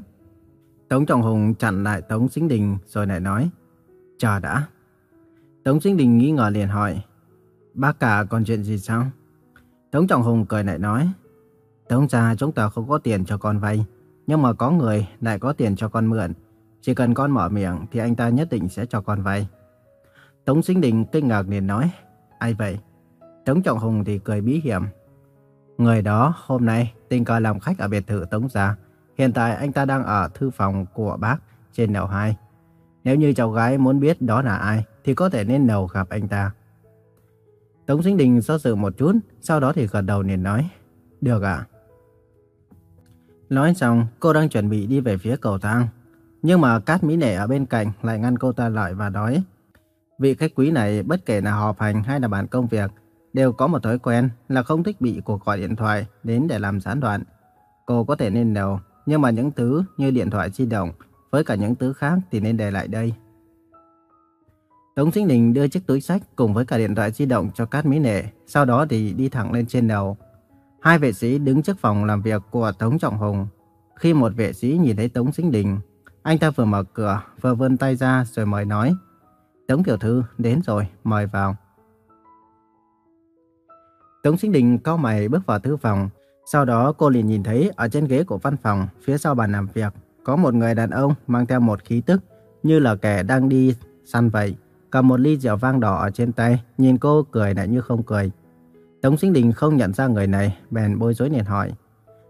Tống Trọng Hùng chặn lại Tống Sinh Đình rồi lại nói. Chờ đã. Tống Sinh Đình nghi ngờ liền hỏi. Bác cả còn chuyện gì sao? Tống Trọng Hùng cười lại nói. Tống gia chúng ta không có tiền cho con vay. Nhưng mà có người lại có tiền cho con mượn. Chỉ cần con mở miệng thì anh ta nhất định sẽ cho con vay. Tống Sinh Đình kinh ngạc liền nói. Ai vậy? Tống Trọng Hùng thì cười bí hiểm. Người đó hôm nay tình cờ làm khách ở biệt thự Tống Gia. Hiện tại anh ta đang ở thư phòng của bác trên lầu 2. Nếu như cháu gái muốn biết đó là ai thì có thể nên đầu gặp anh ta. Tống Sinh Đình do dự một chút, sau đó thì gật đầu liền nói. Được ạ. Nói xong, cô đang chuẩn bị đi về phía cầu thang. Nhưng mà Cát Mỹ Nệ ở bên cạnh lại ngăn cô ta lại và nói. Vị khách quý này bất kể là họp hành hay là bàn công việc, đều có một thói quen là không thích bị cuộc gọi điện thoại đến để làm gián đoạn. Cô có thể nên đầu, nhưng mà những thứ như điện thoại di động với cả những thứ khác thì nên để lại đây. Tống Sinh Đình đưa chiếc túi sách cùng với cả điện thoại di động cho Cát Mỹ Nệ, sau đó thì đi thẳng lên trên đầu. Hai vệ sĩ đứng trước phòng làm việc của Tống Trọng Hùng. Khi một vệ sĩ nhìn thấy Tống Sinh Đình, anh ta vừa mở cửa, vừa vươn tay ra rồi mời nói. Tống Tiểu Thư đến rồi, mời vào. Tống Sinh Đình cao mày bước vào thư phòng. Sau đó cô liền nhìn thấy ở trên ghế của văn phòng, phía sau bàn làm việc, có một người đàn ông mang theo một khí tức như là kẻ đang đi săn vậy. Cầm một ly rượu vang đỏ ở trên tay, nhìn cô cười lại như không cười. Tống Sinh Đình không nhận ra người này, bèn bối rối liền hỏi.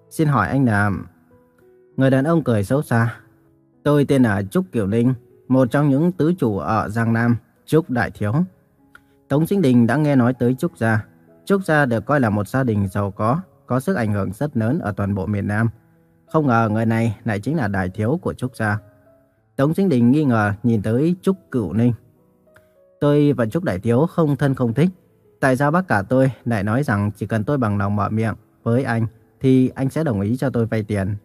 Xin hỏi anh là... Người đàn ông cười xấu xa. Tôi tên là Trúc Kiều Linh, một trong những tứ chủ ở Giang Nam, Trúc Đại Thiếu. Tống Sinh Đình đã nghe nói tới Trúc Gia. Trúc Gia được coi là một gia đình giàu có, có sức ảnh hưởng rất lớn ở toàn bộ miền Nam. Không ngờ người này lại chính là Đại Thiếu của Trúc Gia. Tống Sinh Đình nghi ngờ nhìn tới Trúc Cửu Ninh. Tôi và Trúc Đại Thiếu không thân không thích. Tại sao bác cả tôi lại nói rằng chỉ cần tôi bằng lòng mở miệng với anh thì anh sẽ đồng ý cho tôi vay tiền.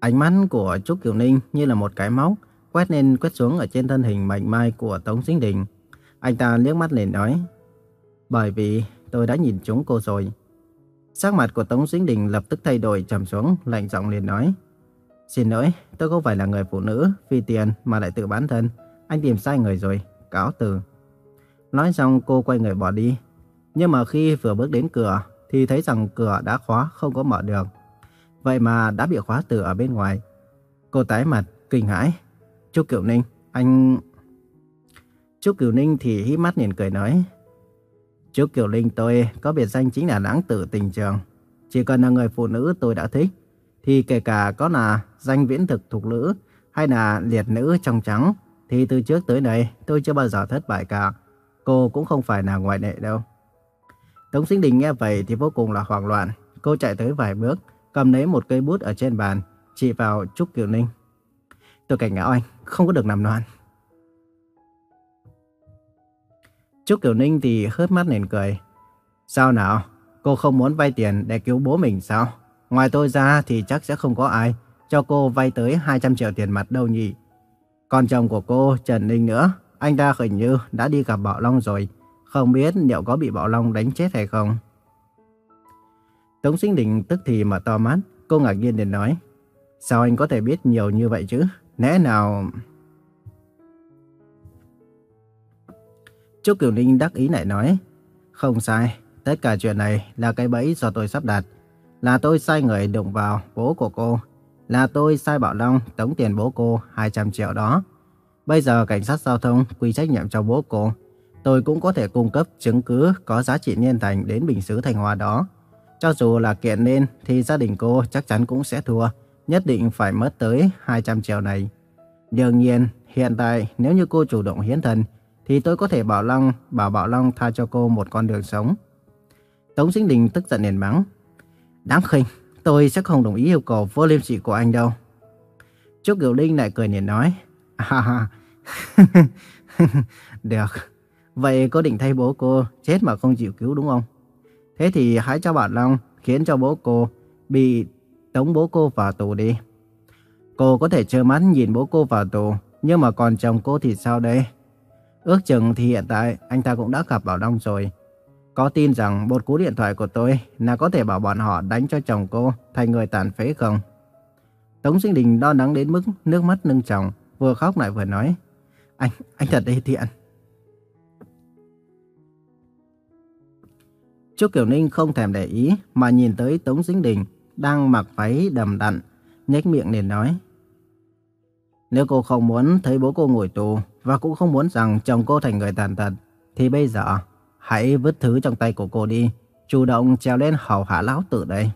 Ánh mắt của Trúc Kiều Ninh như là một cái móc, quét lên quét xuống ở trên thân hình mảnh mai của Tống Sinh Đình. Anh ta liếc mắt lên nói, bởi vì tôi đã nhìn chúng cô rồi. Sắc mặt của Tống Sinh Đình lập tức thay đổi trầm xuống, lạnh giọng liền nói, Xin lỗi, tôi không phải là người phụ nữ, vì tiền mà lại tự bán thân. Anh tìm sai người rồi, cáo từ. Nói xong cô quay người bỏ đi. Nhưng mà khi vừa bước đến cửa, thì thấy rằng cửa đã khóa không có mở được. Vậy mà đã bị khóa từ ở bên ngoài. Cô tái mặt, kinh hãi. Chú Kiều Ninh, anh... Chú Kiều Ninh thì hí mắt nhìn cười nói. Chú Kiều Ninh tôi có biệt danh chính là lãng tử tình trường. Chỉ cần là người phụ nữ tôi đã thích, thì kể cả có là danh viễn thực thuộc nữ hay là liệt nữ trong trắng, thì từ trước tới nay tôi chưa bao giờ thất bại cả. Cô cũng không phải là ngoại lệ đâu. Tống Sinh Đình nghe vậy thì vô cùng là hoảng loạn. Cô chạy tới vài bước, cầm lấy một cây bút ở trên bàn, chỉ vào Trúc Kiều Ninh. Tôi cảnh cáo anh, không có được nằm loạn. Trúc Kiều Ninh thì hớt mắt nền cười. Sao nào? Cô không muốn vay tiền để cứu bố mình sao? Ngoài tôi ra thì chắc sẽ không có ai cho cô vay tới 200 triệu tiền mặt đâu nhỉ. Còn chồng của cô, Trần Ninh nữa, anh ta hình như đã đi gặp Bảo Long rồi. Không biết liệu có bị Bảo Long đánh chết hay không? Tống Sinh Đình tức thì mở to mắt, cô ngạc nhiên đến nói. Sao anh có thể biết nhiều như vậy chứ? Lẽ nào... Trúc Kiều Ninh đắc ý lại nói. Không sai, tất cả chuyện này là cái bẫy do tôi sắp đặt. Là tôi sai người đụng vào bố của cô. Là tôi sai Bảo Long tống tiền bố cô 200 triệu đó. Bây giờ cảnh sát giao thông quy trách nhiệm cho bố cô. Tôi cũng có thể cung cấp chứng cứ có giá trị nhân thành đến bình xứ Thành Hoa đó. Cho dù là kiện lên thì gia đình cô chắc chắn cũng sẽ thua. Nhất định phải mất tới 200 triệu này. Đương nhiên, hiện tại nếu như cô chủ động hiến thân thì tôi có thể bảo Long, bảo Bảo Long tha cho cô một con đường sống. Tống Sinh Đình tức giận nền mắng. Đáng khinh, tôi sẽ không đồng ý yêu cầu vô liêm sỉ của anh đâu. Trúc Kiều Linh lại cười nền nói. À, ha được. Vậy cô định thay bố cô chết mà không chịu cứu đúng không? Thế thì hãy cho Bảo Long khiến cho bố cô bị tống bố cô vào tù đi. Cô có thể trơ mắt nhìn bố cô vào tù, nhưng mà còn chồng cô thì sao đây? Ước chừng thì hiện tại anh ta cũng đã gặp Bảo Đông rồi. Có tin rằng một cú điện thoại của tôi là có thể bảo bọn họ đánh cho chồng cô thành người tàn phế không? Tống Sinh Đình đo nắng đến mức nước mắt nâng tròng, vừa khóc lại vừa nói. Anh, anh thật đê tiện. Trúc Kiều Ninh không thèm để ý mà nhìn tới Tống Sinh Đình đang mặc váy đầm đặn, nhếch miệng liền nói. Nếu cô không muốn thấy bố cô ngồi tù và cũng không muốn rằng chồng cô thành người tàn tật, thì bây giờ hãy vứt thứ trong tay của cô đi, chủ động trèo lên hầu hạ lão tử đây.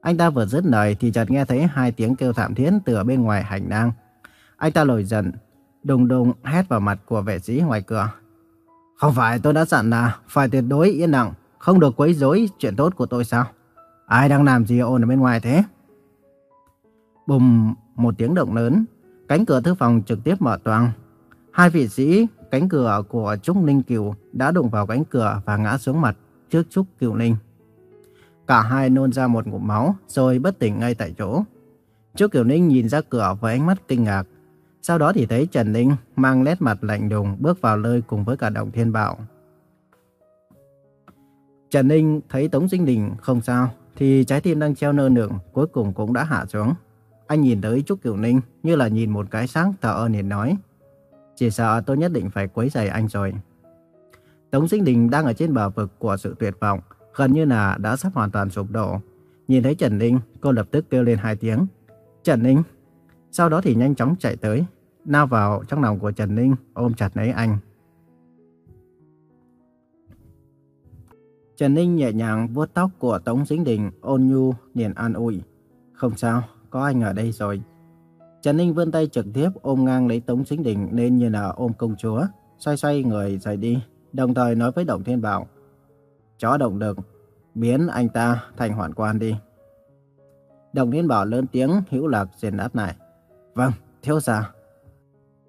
Anh ta vừa dứt lời thì chợt nghe thấy hai tiếng kêu thảm thiết từ bên ngoài hành lang. Anh ta nổi giận, đùng đùng hét vào mặt của vệ sĩ ngoài cửa. Không phải tôi đã dặn là phải tuyệt đối yên lặng, không được quấy rối chuyện tốt của tôi sao? Ai đang làm gì ồn ở bên ngoài thế? Bùm, một tiếng động lớn, cánh cửa thư phòng trực tiếp mở toang. Hai vị sĩ, cánh cửa của Trúc Ninh Kiều đã đụng vào cánh cửa và ngã xuống mặt trước Trúc Kiều Ninh. Cả hai nôn ra một ngụm máu rồi bất tỉnh ngay tại chỗ. Trúc Kiều Ninh nhìn ra cửa với ánh mắt kinh ngạc. Sau đó thì thấy Trần Ninh mang nét mặt lạnh lùng bước vào nơi cùng với cả Đồng Thiên Bảo. Trần Ninh thấy Tống Sinh Đình không sao thì trái tim đang treo nơ nượng cuối cùng cũng đã hạ xuống. Anh nhìn tới Trúc Kiều Ninh như là nhìn một cái sáng thở ơn liền nói. Chỉ sợ tôi nhất định phải quấy rầy anh rồi. Tống Sinh Đình đang ở trên bờ vực của sự tuyệt vọng, gần như là đã sắp hoàn toàn sụp đổ. Nhìn thấy Trần Ninh, cô lập tức kêu lên hai tiếng. Trần Ninh! Sau đó thì nhanh chóng chạy tới, lao vào trong lòng của Trần Ninh, ôm chặt lấy anh. Trần Ninh nhẹ nhàng vuốt tóc của Tống Sinh Đình, ôn nhu, liền an ủi. Không sao, có anh ở đây rồi. Trần Ninh vươn tay trực tiếp ôm ngang lấy Tống Sinh Đình nên như là ôm công chúa, xoay xoay người rời đi, đồng thời nói với Động Thiên Bảo. Chó động được, biến anh ta thành hoạn quan đi. Đồng Thiên Bảo lớn tiếng hữu lạc diện đáp lại. Vâng, thiếu gia.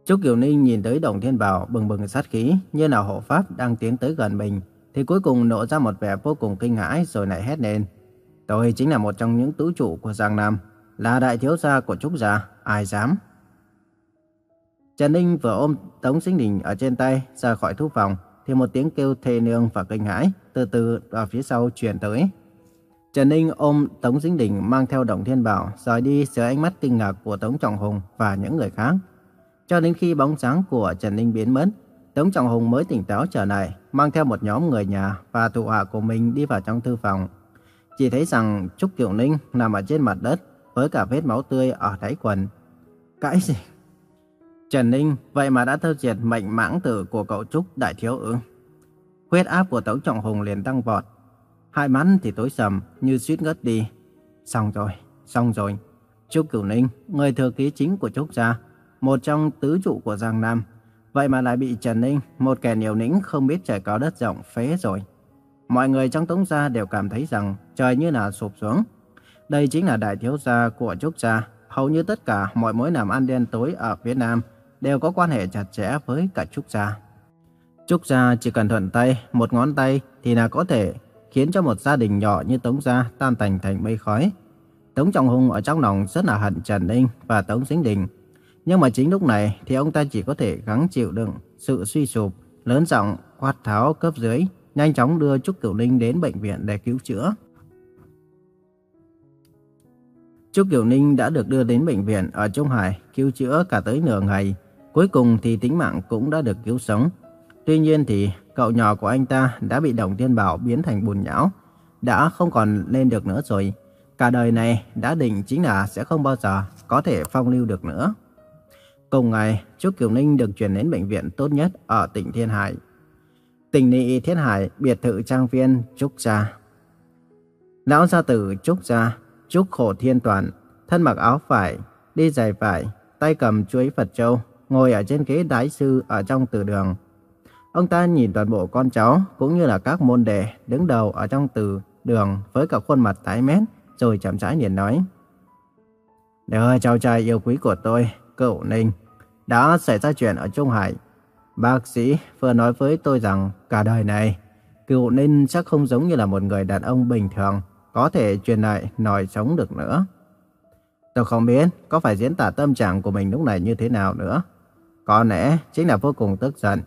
Trúc Kiều Ninh nhìn tới Đồng Thiên Bảo bừng bừng sát khí như là hộ pháp đang tiến tới gần mình thì cuối cùng nộ ra một vẻ vô cùng kinh hãi rồi lại hét lên. Tôi chính là một trong những tứ trụ của Giang Nam, là đại thiếu gia của Trúc Gia, ai dám. Trần Ninh vừa ôm Tống Sinh Đình ở trên tay ra khỏi thu phòng, thì một tiếng kêu thê nương và kinh hãi từ từ ở phía sau truyền tới. Trần Ninh ôm Tống Sinh Đình mang theo Đồng Thiên Bảo rời đi dưới ánh mắt kinh ngạc của Tống Trọng Hùng và những người khác. Cho đến khi bóng sáng của Trần Ninh biến mất, Tống Trọng Hùng mới tỉnh táo trở lại, mang theo một nhóm người nhà và tụ hạ của mình đi vào trong thư phòng. Chỉ thấy rằng Trúc Kiều Ninh nằm ở trên mặt đất với cả vết máu tươi ở đáy quần. Cái gì? Trần Ninh vậy mà đã tiêu diệt mệnh mãng tử của cậu Trúc đại thiếu ư? Huyết áp của Tống Trọng Hùng liền tăng vọt. Hai mắt thì tối sầm như suýt ngất đi. Xong rồi, xong rồi. Trúc Cửu Ninh, người thừa kế chính của Trúc gia, một trong tứ trụ của Giang Nam, vậy mà lại bị Trần Ninh, một kẻ nhiều nĩnh không biết trời cao đất rộng phế rồi. Mọi người trong Tống gia đều cảm thấy rằng trời như là sụp xuống. Đây chính là đại thiếu gia của Trúc gia. Hầu như tất cả mọi mối làm ăn đen tối ở Việt Nam đều có quan hệ chặt chẽ với cả Trúc gia. Trúc gia chỉ cần thuận tay, một ngón tay thì là có thể khiến cho một gia đình nhỏ như Tống gia tan tành thành mây khói. Tống Trọng Hùng ở trong lòng rất là hận Trần Ninh và Tống Dính Đình. Nhưng mà chính lúc này thì ông ta chỉ có thể gắng chịu đựng sự suy sụp, lớn giọng quát tháo cấp dưới, nhanh chóng đưa Trúc Cửu Ninh đến bệnh viện để cứu chữa. Trúc Kiều Ninh đã được đưa đến bệnh viện ở Trung Hải cứu chữa cả tới nửa ngày. Cuối cùng thì tính mạng cũng đã được cứu sống. Tuy nhiên thì cậu nhỏ của anh ta đã bị Đồng Tiên Bảo biến thành bùn nhão. Đã không còn lên được nữa rồi. Cả đời này đã định chính là sẽ không bao giờ có thể phong lưu được nữa. Cùng ngày, Trúc Kiều Ninh được chuyển đến bệnh viện tốt nhất ở tỉnh Thiên Hải. Tỉnh Nị Thiên Hải, biệt thự trang viên Trúc Gia. Lão gia tử Trúc Gia Trúc khổ thiên toàn, thân mặc áo vải, đi giày vải, tay cầm chuối Phật Châu, ngồi ở trên ghế đái sư ở trong từ đường. Ông ta nhìn toàn bộ con cháu cũng như là các môn đệ đứng đầu ở trong từ đường với cả khuôn mặt tái mét rồi chậm rãi liền nói. Đứa cháu trai yêu quý của tôi, cậu Ninh, đã xảy ra chuyện ở Trung Hải. Bác sĩ vừa nói với tôi rằng cả đời này, cựu Ninh chắc không giống như là một người đàn ông bình thường có thể truyền lại nòi sống được nữa. Tôi không biết có phải diễn tả tâm trạng của mình lúc này như thế nào nữa. Có lẽ chính là vô cùng tức giận.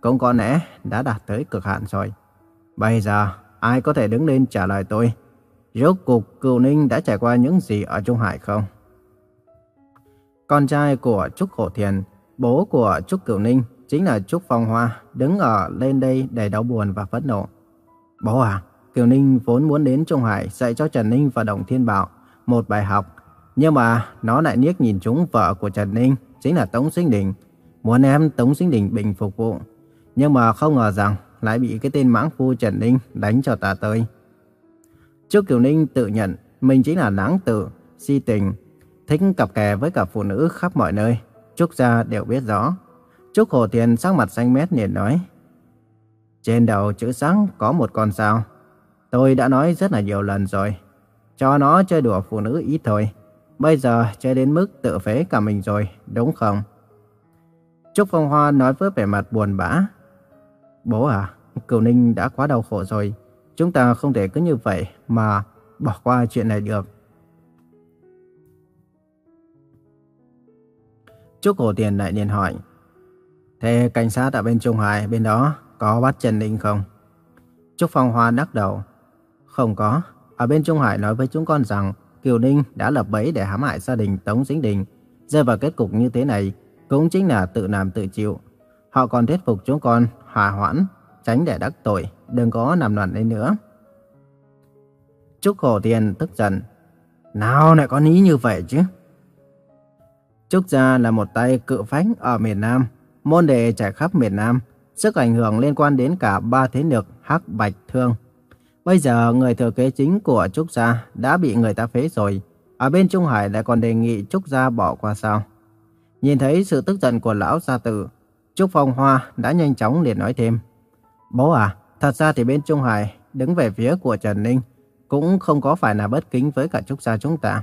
Cũng có lẽ đã đạt tới cực hạn rồi. Bây giờ, ai có thể đứng lên trả lời tôi? Rốt cuộc cựu Ninh đã trải qua những gì ở Trung Hải không? Con trai của Trúc Hổ Thiền, bố của Trúc Cửu Ninh, chính là Trúc Phong Hoa, đứng ở lên đây để đau buồn và phẫn nộ. Bố à, Cửu Ninh vốn muốn đến Trung Hải dạy cho Trần Ninh và Đồng Thiên Bảo một bài học. Nhưng mà nó lại niếc nhìn chúng vợ của Trần Ninh, chính là Tống Sinh Đình. Muốn em Tống Sinh Đình bình phục vụ. Nhưng mà không ngờ rằng lại bị cái tên mãng phu Trần Ninh đánh cho ta tới. Trúc Kiều Ninh tự nhận mình chính là lãng tử, si tình, thích cặp kè với cả phụ nữ khắp mọi nơi. Trúc gia đều biết rõ. Trúc Hồ Tiền sắc mặt xanh mét liền nói. Trên đầu chữ sáng có một con sao. Tôi đã nói rất là nhiều lần rồi. Cho nó chơi đùa phụ nữ ít thôi. Bây giờ chơi đến mức tự phế cả mình rồi, đúng không? Trúc Phong Hoa nói với vẻ mặt buồn bã. Bố à, Cửu Ninh đã quá đau khổ rồi. Chúng ta không thể cứ như vậy mà bỏ qua chuyện này được. Trúc Cổ Tiền lại liền hỏi. Thế cảnh sát ở bên Trung Hải bên đó có bắt Trần Ninh không? Trúc Phong Hoa đắc đầu. Không có. Ở bên Trung Hải nói với chúng con rằng Kiều Ninh đã lập bẫy để hãm hại gia đình Tống Dính Đình. Rơi vào kết cục như thế này cũng chính là tự làm tự chịu. Họ còn thuyết phục chúng con hòa hoãn, tránh để đắc tội, đừng có nằm loạn lên nữa. Trúc cổ Tiền tức giận. Nào lại có ý như vậy chứ? Trúc Gia là một tay cự phách ở miền Nam, môn đệ trải khắp miền Nam, sức ảnh hưởng liên quan đến cả ba thế lực Hắc Bạch Thương. Bây giờ người thừa kế chính của Trúc Gia đã bị người ta phế rồi, ở bên Trung Hải lại còn đề nghị Trúc Gia bỏ qua sao? Nhìn thấy sự tức giận của lão gia tử, Trúc Phong Hoa đã nhanh chóng liền nói thêm. Bố à, thật ra thì bên Trung Hải đứng về phía của Trần Ninh cũng không có phải là bất kính với cả Trúc Gia chúng ta.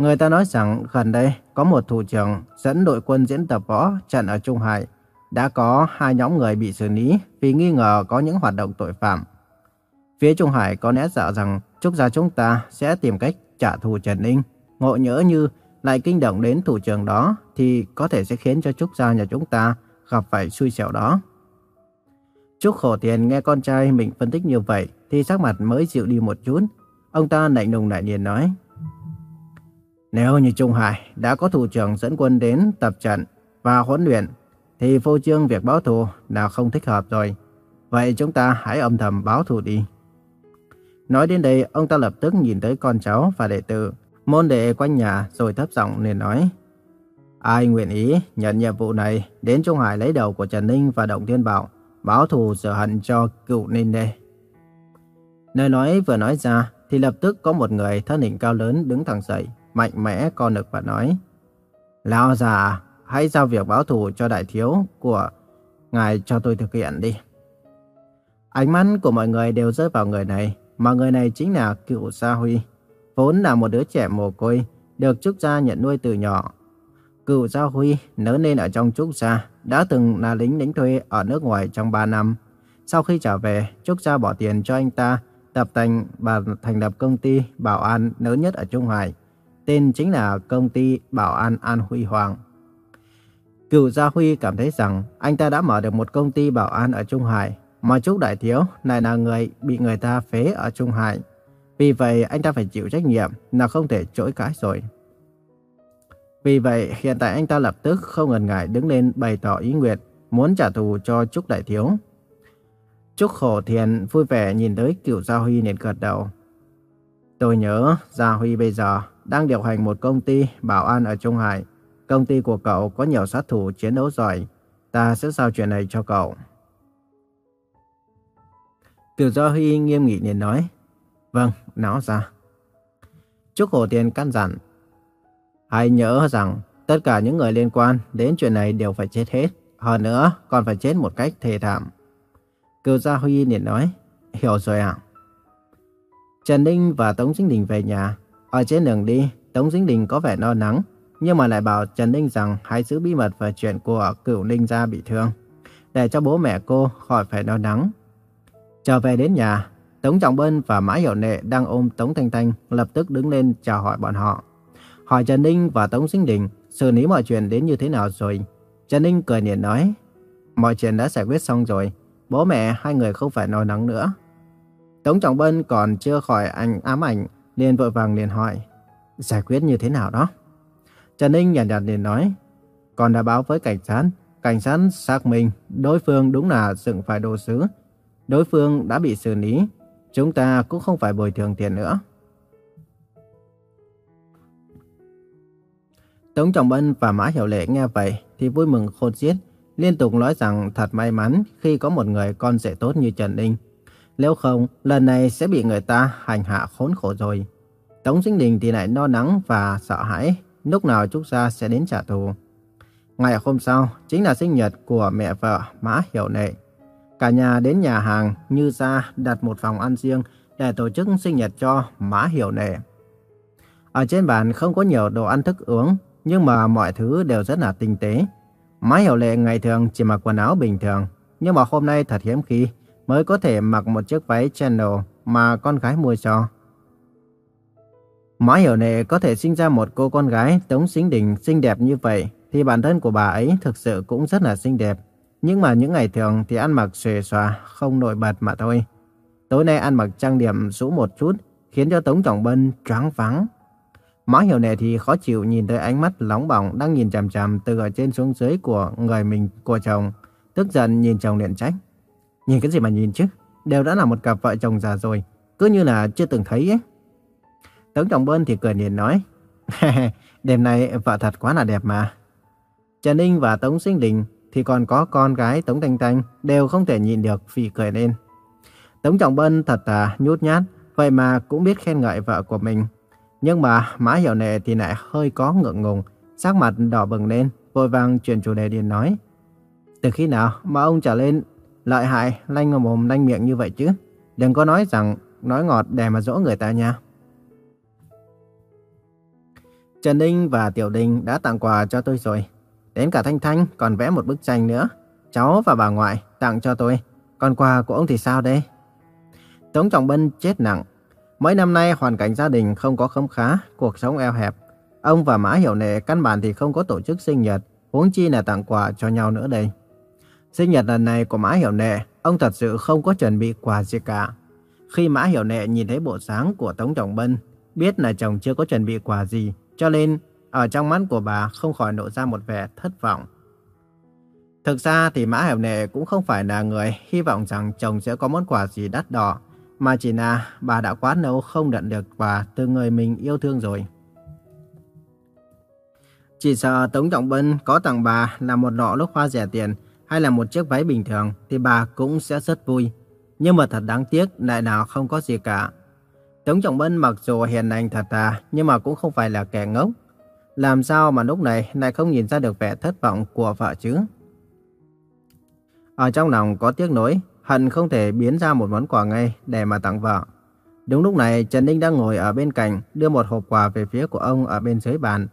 Người ta nói rằng gần đây có một thủ trưởng dẫn đội quân diễn tập võ trận ở Trung Hải. Đã có hai nhóm người bị xử lý vì nghi ngờ có những hoạt động tội phạm. Phía Trung Hải có lẽ sợ rằng Trúc gia chúng ta sẽ tìm cách trả thù Trần Ninh. Ngộ nhỡ như lại kinh động đến thủ trưởng đó thì có thể sẽ khiến cho Trúc gia nhà chúng ta gặp phải xui xẻo đó. Trúc khổ tiền nghe con trai mình phân tích như vậy thì sắc mặt mới dịu đi một chút. Ông ta lạnh lùng lại liền nói. Nếu như Trung Hải đã có thủ trưởng dẫn quân đến tập trận và huấn luyện, thì phô trương việc báo thù là không thích hợp rồi. Vậy chúng ta hãy âm thầm báo thù đi. Nói đến đây, ông ta lập tức nhìn tới con cháu và đệ tử, môn đệ quanh nhà rồi thấp giọng liền nói. Ai nguyện ý nhận nhiệm vụ này đến Trung Hải lấy đầu của Trần Ninh và Động Thiên Bảo, báo thù rửa hận cho cựu Ninh đây. Lời nói vừa nói ra thì lập tức có một người thân hình cao lớn đứng thẳng dậy, mạnh mẽ co nực và nói Lão già, hãy giao việc báo thù cho đại thiếu của ngài cho tôi thực hiện đi. Ánh mắt của mọi người đều rơi vào người này, mà người này chính là cựu Sa Huy, vốn là một đứa trẻ mồ côi, được Trúc Gia nhận nuôi từ nhỏ. Cựu Sa Huy lớn lên ở trong Trúc Gia, đã từng là lính đánh thuê ở nước ngoài trong 3 năm. Sau khi trở về, Trúc Gia bỏ tiền cho anh ta tập thành và thành lập công ty bảo an lớn nhất ở Trung Hải tên chính là công ty bảo an An Huy Hoàng. Cựu Gia Huy cảm thấy rằng anh ta đã mở được một công ty bảo an ở Trung Hải, mà Trúc Đại Thiếu này là người bị người ta phế ở Trung Hải. Vì vậy anh ta phải chịu trách nhiệm là không thể chối cãi rồi. Vì vậy hiện tại anh ta lập tức không ngần ngại đứng lên bày tỏ ý nguyện muốn trả thù cho Trúc Đại Thiếu. Trúc Khổ Thiền vui vẻ nhìn tới cựu Gia Huy liền gật đầu. Tôi nhớ Gia Huy bây giờ đang điều hành một công ty bảo an ở Trung Hải. Công ty của cậu có nhiều sát thủ chiến đấu giỏi. Ta sẽ giao chuyện này cho cậu. Từ Do Huy nghiêm nghị liền nói. Vâng, nói ra. Trúc Hồ Tiên căn dặn. Hãy nhớ rằng tất cả những người liên quan đến chuyện này đều phải chết hết. Hơn nữa, còn phải chết một cách thê thảm. Cựu Gia Huy liền nói. Hiểu rồi ạ. Trần Ninh và Tống Sinh Đình về nhà. Ở trên đường đi, Tống Dính Đình có vẻ lo lắng, nhưng mà lại bảo Trần Ninh rằng hãy giữ bí mật về chuyện của cửu Ninh gia bị thương, để cho bố mẹ cô khỏi phải lo lắng. Trở về đến nhà, Tống Trọng Bân và Mã Hiểu Nệ đang ôm Tống Thanh Thanh lập tức đứng lên chào hỏi bọn họ. Hỏi Trần Ninh và Tống Dính Đình xử lý mọi chuyện đến như thế nào rồi. Trần Ninh cười niềm nói, mọi chuyện đã giải quyết xong rồi, bố mẹ hai người không phải nói nắng nữa. Tống Trọng Bân còn chưa khỏi anh ám ảnh, liền vội vàng liền hỏi, giải quyết như thế nào đó? Trần Ninh nhàn nhạt liền nói, còn đã báo với cảnh sát, cảnh sát xác minh đối phương đúng là dựng phải đồ sứ. Đối phương đã bị xử lý, chúng ta cũng không phải bồi thường tiền nữa. Tống Trọng Bân và Mã Hiểu Lệ nghe vậy thì vui mừng khôn xiết, liên tục nói rằng thật may mắn khi có một người con rể tốt như Trần Ninh. Nếu không, lần này sẽ bị người ta hành hạ khốn khổ rồi. Tống Sinh Đình thì lại lo lắng và sợ hãi, lúc nào Trúc Gia sẽ đến trả thù. Ngày hôm sau, chính là sinh nhật của mẹ vợ Mã Hiểu Nệ. Cả nhà đến nhà hàng Như Gia đặt một phòng ăn riêng để tổ chức sinh nhật cho Mã Hiểu Nệ. Ở trên bàn không có nhiều đồ ăn thức uống, nhưng mà mọi thứ đều rất là tinh tế. Mã Hiểu Lệ ngày thường chỉ mặc quần áo bình thường, nhưng mà hôm nay thật hiếm khi mới có thể mặc một chiếc váy channel mà con gái mua cho. Mã Hiểu nệ có thể sinh ra một cô con gái Tống Xính Đình xinh đẹp như vậy, thì bản thân của bà ấy thực sự cũng rất là xinh đẹp. Nhưng mà những ngày thường thì ăn mặc xuề xòa, không nổi bật mà thôi. Tối nay ăn mặc trang điểm rũ một chút, khiến cho Tống Trọng Bân choáng váng. Mã Hiểu Nệ thì khó chịu nhìn tới ánh mắt nóng bỏng đang nhìn chằm chằm từ ở trên xuống dưới của người mình, của chồng. Tức giận nhìn chồng liền trách. Nhìn cái gì mà nhìn chứ? Đều đã là một cặp vợ chồng già rồi, cứ như là chưa từng thấy ấy. Tống Trọng Bân thì cười nhìn nói. Đêm nay vợ thật quá là đẹp mà. Trần Ninh và Tống Sinh Đình thì còn có con gái Tống Thanh Thanh đều không thể nhịn được vì cười lên. Tống Trọng Bân thật là nhút nhát, vậy mà cũng biết khen ngợi vợ của mình. Nhưng mà Mã Hiểu Nệ thì lại hơi có ngượng ngùng, sắc mặt đỏ bừng lên, vội vàng chuyển chủ đề điện nói. Từ khi nào mà ông trở lên lợi hại, lanh mồm lanh miệng như vậy chứ? Đừng có nói rằng nói ngọt để mà dỗ người ta nha. Trần Ninh và Tiểu Đình đã tặng quà cho tôi rồi. Đến cả Thanh Thanh còn vẽ một bức tranh nữa. Cháu và bà ngoại tặng cho tôi. Còn quà của ông thì sao đây? Tống Trọng Bân chết nặng. Mấy năm nay hoàn cảnh gia đình không có khấm khá, cuộc sống eo hẹp. Ông và Mã Hiểu Nệ căn bản thì không có tổ chức sinh nhật, huống chi là tặng quà cho nhau nữa đây. Sinh nhật lần này của Mã Hiểu Nệ, ông thật sự không có chuẩn bị quà gì cả. Khi Mã Hiểu Nệ nhìn thấy bộ dáng của Tống Trọng Bân, biết là chồng chưa có chuẩn bị quà gì, cho nên ở trong mắt của bà không khỏi nổ ra một vẻ thất vọng. Thực ra thì Mã Hiểu Nệ cũng không phải là người hy vọng rằng chồng sẽ có món quà gì đắt đỏ, mà chỉ là bà đã quá lâu không nhận được quà từ người mình yêu thương rồi. Chỉ sợ Tống Trọng Bân có tặng bà là một lọ nước hoa rẻ tiền hay là một chiếc váy bình thường thì bà cũng sẽ rất vui. Nhưng mà thật đáng tiếc lại nào không có gì cả. Tống Trọng Bân mặc dù hiền lành thật thà nhưng mà cũng không phải là kẻ ngốc. Làm sao mà lúc này lại không nhìn ra được vẻ thất vọng của vợ chứ? Ở trong lòng có tiếc nuối, hận không thể biến ra một món quà ngay để mà tặng vợ. Đúng lúc này, Trần Ninh đang ngồi ở bên cạnh, đưa một hộp quà về phía của ông ở bên dưới bàn.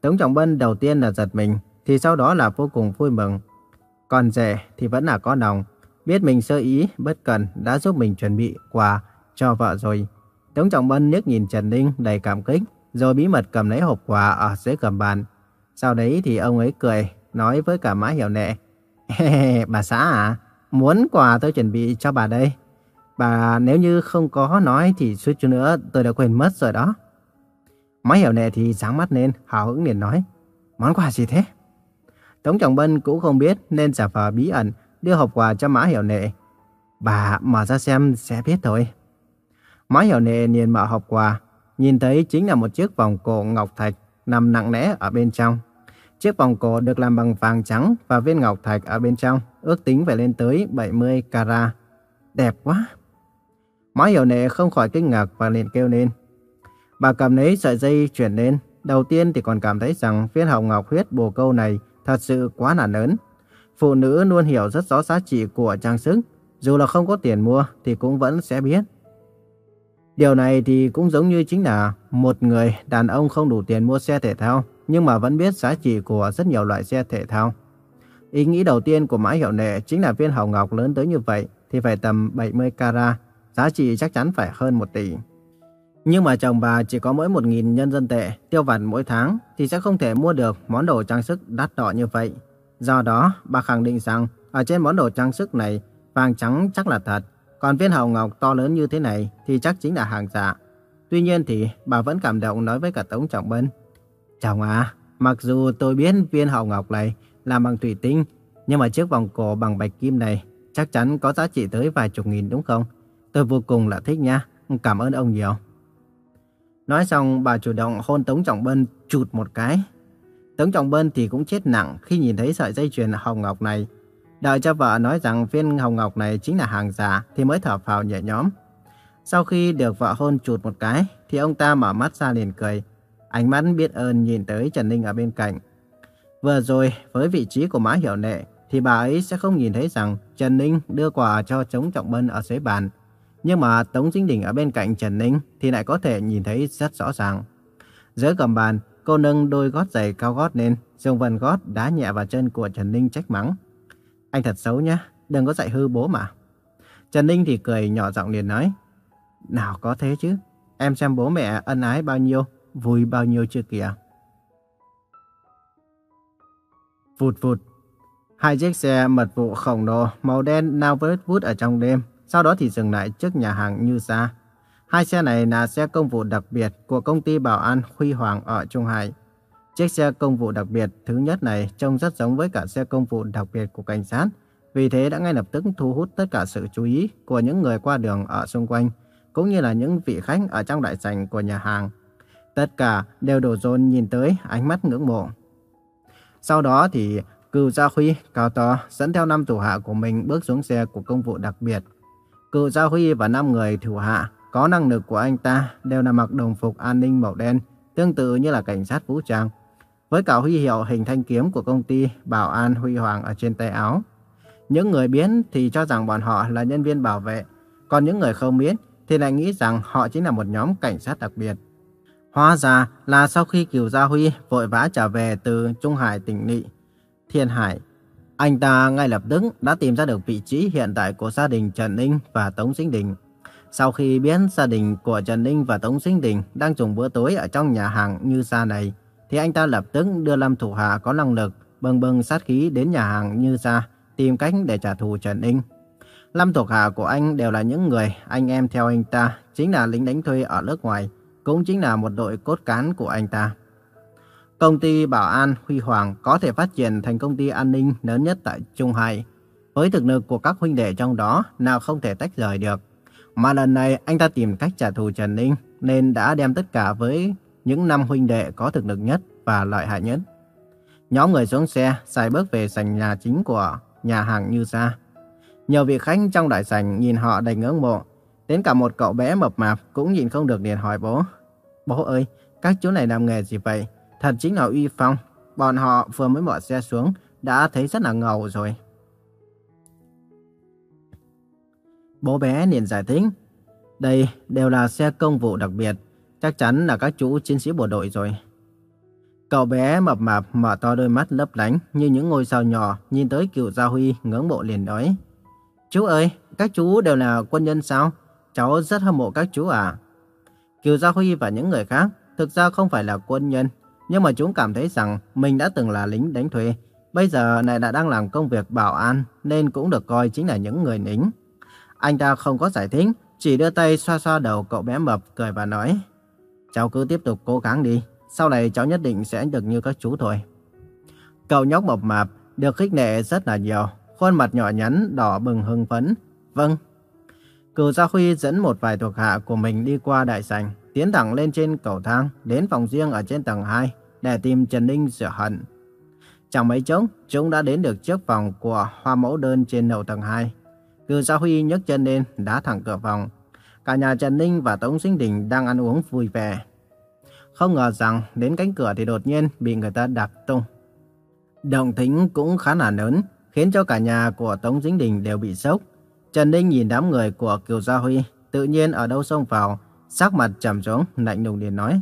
Tống Trọng Bân đầu tiên là giật mình, thì sau đó là vô cùng vui mừng. Còn rể thì vẫn là có lòng, biết mình sơ ý, bất cần đã giúp mình chuẩn bị quà cho vợ rồi. Tống Trọng Bân liếc nhìn Trần Ninh đầy cảm kích, rồi bí mật cầm lấy hộp quà ở dưới cầm bàn. Sau đấy thì ông ấy cười, nói với cả má Hiểu Nệ. bà xã à, muốn quà tôi chuẩn bị cho bà đây. Bà nếu như không có nói thì suýt chút nữa tôi đã quên mất rồi đó. má Hiểu Nệ thì sáng mắt lên, hào hứng liền nói. Món quà gì thế? Tống Trọng Bân cũng không biết nên giả vờ bí ẩn đưa hộp quà cho Mã Hiểu Nệ. Bà mở ra xem sẽ biết thôi. Mã Hiểu Nệ liền mở hộp quà, nhìn thấy chính là một chiếc vòng cổ ngọc thạch nằm nặng nề ở bên trong. Chiếc vòng cổ được làm bằng vàng trắng và viên ngọc thạch ở bên trong, ước tính phải lên tới 70 carat. Đẹp quá! Mã hiểu nệ không khỏi kinh ngạc và liền kêu lên. Bà cầm lấy sợi dây chuyển lên, đầu tiên thì còn cảm thấy rằng viên hồng ngọc huyết bồ câu này thật sự quá là lớn. Phụ nữ luôn hiểu rất rõ giá trị của trang sức, dù là không có tiền mua thì cũng vẫn sẽ biết. Điều này thì cũng giống như chính là một người đàn ông không đủ tiền mua xe thể thao, nhưng mà vẫn biết giá trị của rất nhiều loại xe thể thao. Ý nghĩ đầu tiên của Mã hiệu Nệ chính là viên hồng ngọc lớn tới như vậy thì phải tầm 70 carat, giá trị chắc chắn phải hơn 1 tỷ. Nhưng mà chồng bà chỉ có mỗi 1.000 nhân dân tệ tiêu vặt mỗi tháng thì sẽ không thể mua được món đồ trang sức đắt đỏ như vậy. Do đó, bà khẳng định rằng ở trên món đồ trang sức này, vàng trắng chắc là thật, còn viên hồng ngọc to lớn như thế này thì chắc chính là hàng giả. Tuy nhiên thì bà vẫn cảm động nói với cả Tống Trọng Bân. Chồng à, mặc dù tôi biết viên hồng ngọc này làm bằng thủy tinh, nhưng mà chiếc vòng cổ bằng bạch kim này chắc chắn có giá trị tới vài chục nghìn đúng không? Tôi vô cùng là thích nha, cảm ơn ông nhiều. Nói xong, bà chủ động hôn Tống Trọng Bân, chụt một cái. Tống Trọng Bân thì cũng chết nặng khi nhìn thấy sợi dây chuyền hồng ngọc này. Đợi cho vợ nói rằng viên hồng ngọc này chính là hàng giả thì mới thở phào nhẹ nhõm. Sau khi được vợ hôn chụt một cái, thì ông ta mở mắt ra liền cười. Ánh mắt biết ơn nhìn tới Trần Ninh ở bên cạnh. Vừa rồi, với vị trí của má hiểu nệ, thì bà ấy sẽ không nhìn thấy rằng Trần Ninh đưa quà cho Tống Trọng Bân ở dưới bàn. Nhưng mà Tống chính Đình ở bên cạnh Trần Ninh thì lại có thể nhìn thấy rất rõ ràng. Dưới cầm bàn, cô nâng đôi gót giày cao gót lên, dùng vần gót đá nhẹ vào chân của Trần Ninh trách mắng. Anh thật xấu nhá, đừng có dạy hư bố mà. Trần Ninh thì cười nhỏ giọng liền nói. Nào có thế chứ, em xem bố mẹ ân ái bao nhiêu, vui bao nhiêu chưa kìa. Vụt vụt, hai chiếc xe mật vụ khổng lồ màu đen lao vớt vút ở trong đêm, sau đó thì dừng lại trước nhà hàng Như Sa. Hai xe này là xe công vụ đặc biệt của công ty bảo an Huy Hoàng ở Trung Hải. Chiếc xe công vụ đặc biệt thứ nhất này trông rất giống với cả xe công vụ đặc biệt của cảnh sát, vì thế đã ngay lập tức thu hút tất cả sự chú ý của những người qua đường ở xung quanh, cũng như là những vị khách ở trong đại sảnh của nhà hàng. Tất cả đều đổ dồn nhìn tới ánh mắt ngưỡng mộ. Sau đó thì cựu Gia Huy, Cao To dẫn theo năm thủ hạ của mình bước xuống xe của công vụ đặc biệt. Cự Gia Huy và năm người thủ hạ có năng lực của anh ta đều là mặc đồng phục an ninh màu đen, tương tự như là cảnh sát vũ trang. Với cả huy hiệu hình thanh kiếm của công ty Bảo an Huy Hoàng ở trên tay áo. Những người biết thì cho rằng bọn họ là nhân viên bảo vệ, còn những người không biết thì lại nghĩ rằng họ chính là một nhóm cảnh sát đặc biệt. Hóa ra là sau khi Kiều Gia Huy vội vã trở về từ Trung Hải tỉnh Nị, Thiên Hải, anh ta ngay lập tức đã tìm ra được vị trí hiện tại của gia đình Trần Ninh và Tống Sinh Đình. Sau khi biết gia đình của Trần Ninh và Tống Sinh Đình đang dùng bữa tối ở trong nhà hàng như xa này, thì anh ta lập tức đưa Lâm thủ hạ có năng lực bừng bừng sát khí đến nhà hàng như xa tìm cách để trả thù Trần Ninh. Lâm thuộc hạ của anh đều là những người anh em theo anh ta, chính là lính đánh thuê ở nước ngoài, cũng chính là một đội cốt cán của anh ta. Công ty Bảo An Huy Hoàng có thể phát triển thành công ty an ninh lớn nhất tại Trung Hải. Với thực lực của các huynh đệ trong đó, nào không thể tách rời được. Mà lần này anh ta tìm cách trả thù Trần Ninh, nên đã đem tất cả với những năm huynh đệ có thực lực nhất và lợi hại nhất. Nhóm người xuống xe, xài bước về sảnh nhà chính của nhà hàng Như Sa. Nhiều vị khách trong đại sảnh nhìn họ đầy ngưỡng mộ. Đến cả một cậu bé mập mạp cũng nhìn không được liền hỏi bố. Bố ơi, các chú này làm nghề gì vậy? Thật chính là uy phong. Bọn họ vừa mới mở xe xuống, đã thấy rất là ngầu rồi. Bố bé liền giải thích. Đây đều là xe công vụ đặc biệt. Chắc chắn là các chú chiến sĩ bộ đội rồi. Cậu bé mập mạp mở to đôi mắt lấp lánh như những ngôi sao nhỏ nhìn tới cựu Gia Huy ngưỡng mộ liền nói. Chú ơi, các chú đều là quân nhân sao? Cháu rất hâm mộ các chú à? Kiều Gia Huy và những người khác thực ra không phải là quân nhân, nhưng mà chúng cảm thấy rằng mình đã từng là lính đánh thuê. Bây giờ này đã đang làm công việc bảo an nên cũng được coi chính là những người lính. Anh ta không có giải thích, chỉ đưa tay xoa xoa đầu cậu bé mập cười và nói Cháu cứ tiếp tục cố gắng đi, sau này cháu nhất định sẽ được như các chú thôi. Cậu nhóc mập mạp được khích lệ rất là nhiều, khuôn mặt nhỏ nhắn đỏ bừng hưng phấn. Vâng. Cửu Gia Huy dẫn một vài thuộc hạ của mình đi qua đại sảnh, tiến thẳng lên trên cầu thang, đến phòng riêng ở trên tầng 2 để tìm Trần Ninh rửa hận. Chẳng mấy chốc, chúng đã đến được trước phòng của hoa mẫu đơn trên đầu tầng 2. Cư Gia Huy nhấc chân lên, đá thẳng cửa phòng. Cả nhà Trần Ninh và Tống Sinh Đình đang ăn uống vui vẻ. Không ngờ rằng đến cánh cửa thì đột nhiên bị người ta đạp tung. Động tĩnh cũng khá là lớn, khiến cho cả nhà của Tống Dính Đình đều bị sốc. Trần Ninh nhìn đám người của Kiều Gia Huy, tự nhiên ở đâu xông vào, sắc mặt trầm xuống, lạnh lùng liền nói.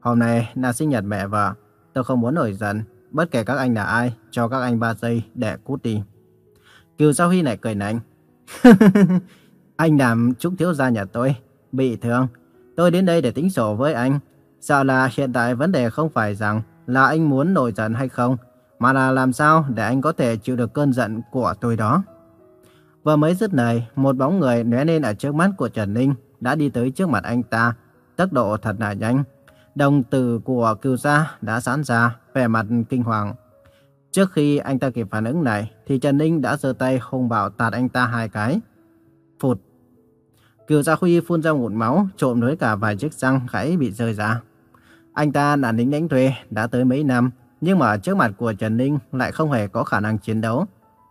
Hôm nay là sinh nhật mẹ vợ, tôi không muốn nổi giận, bất kể các anh là ai, cho các anh 3 giây để cút đi. Kiều Giao Huy lại cười nạnh. Anh làm trúc thiếu gia nhà tôi, bị thương. Tôi đến đây để tính sổ với anh. Sợ là hiện tại vấn đề không phải rằng là anh muốn nổi giận hay không, mà là làm sao để anh có thể chịu được cơn giận của tôi đó. Vừa mới dứt lời, một bóng người lóe lên ở trước mắt của Trần Ninh đã đi tới trước mặt anh ta, tốc độ thật là nhanh. Đồng tử của cừu gia đã giãn ra, vẻ mặt kinh hoàng. Trước khi anh ta kịp phản ứng này, thì Trần Ninh đã giơ tay hung bạo tạt anh ta hai cái. Phụt. Cừu Gia Huy phun ra ngụm máu, trộm với cả vài chiếc răng gãy bị rơi ra. Anh ta là lính đánh thuê, đã tới mấy năm, nhưng mà trước mặt của Trần Ninh lại không hề có khả năng chiến đấu.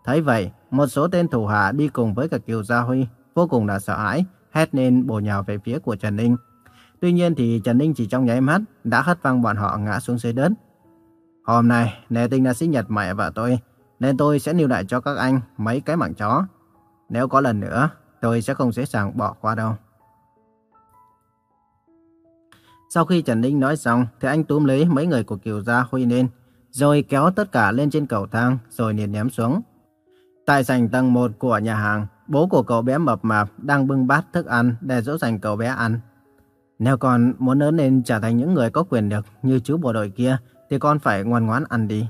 Thấy vậy, một số tên thủ hạ đi cùng với cả Kiều Gia Huy vô cùng là sợ hãi, hét lên bổ nhào về phía của Trần Ninh. Tuy nhiên thì Trần Ninh chỉ trong nháy mắt đã hất văng bọn họ ngã xuống dưới đất. Hôm nay, nề tình là sinh nhật mẹ vợ tôi, nên tôi sẽ lưu lại cho các anh mấy cái mảng chó. Nếu có lần nữa, tôi sẽ không dễ dàng bỏ qua đâu. Sau khi Trần Ninh nói xong, thì anh túm lấy mấy người của Kiều Gia Huy lên, rồi kéo tất cả lên trên cầu thang, rồi liền ném xuống. Tại sảnh tầng 1 của nhà hàng, bố của cậu bé mập mạp đang bưng bát thức ăn để dỗ dành cậu bé ăn. Nếu con muốn lớn lên trở thành những người có quyền lực như chú bộ đội kia, thì con phải ngoan ngoãn ăn đi.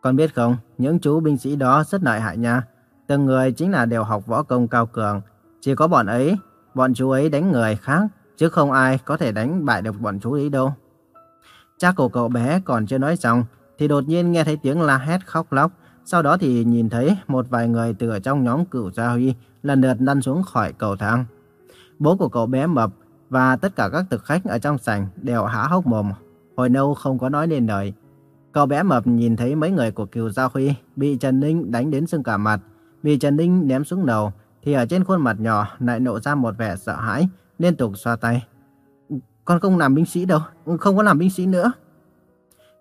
Con biết không, những chú binh sĩ đó rất lợi hại nha. Từng người chính là đều học võ công cao cường. Chỉ có bọn ấy, bọn chú ấy đánh người khác, chứ không ai có thể đánh bại được bọn chú ấy đâu. Cha của cậu bé còn chưa nói xong, thì đột nhiên nghe thấy tiếng la hét khóc lóc. Sau đó thì nhìn thấy một vài người từ ở trong nhóm cửu gia huy lần lượt lăn xuống khỏi cầu thang. Bố của cậu bé mập và tất cả các thực khách ở trong sảnh đều há hốc mồm, hồi lâu không có nói nên lời. Cậu bé mập nhìn thấy mấy người của cửu Gia Huy bị Trần Ninh đánh đến sưng cả mặt, bị Trần Ninh ném xuống đầu, thì ở trên khuôn mặt nhỏ lại nộ ra một vẻ sợ hãi, liên tục xoa tay. Con không làm binh sĩ đâu, không có làm binh sĩ nữa.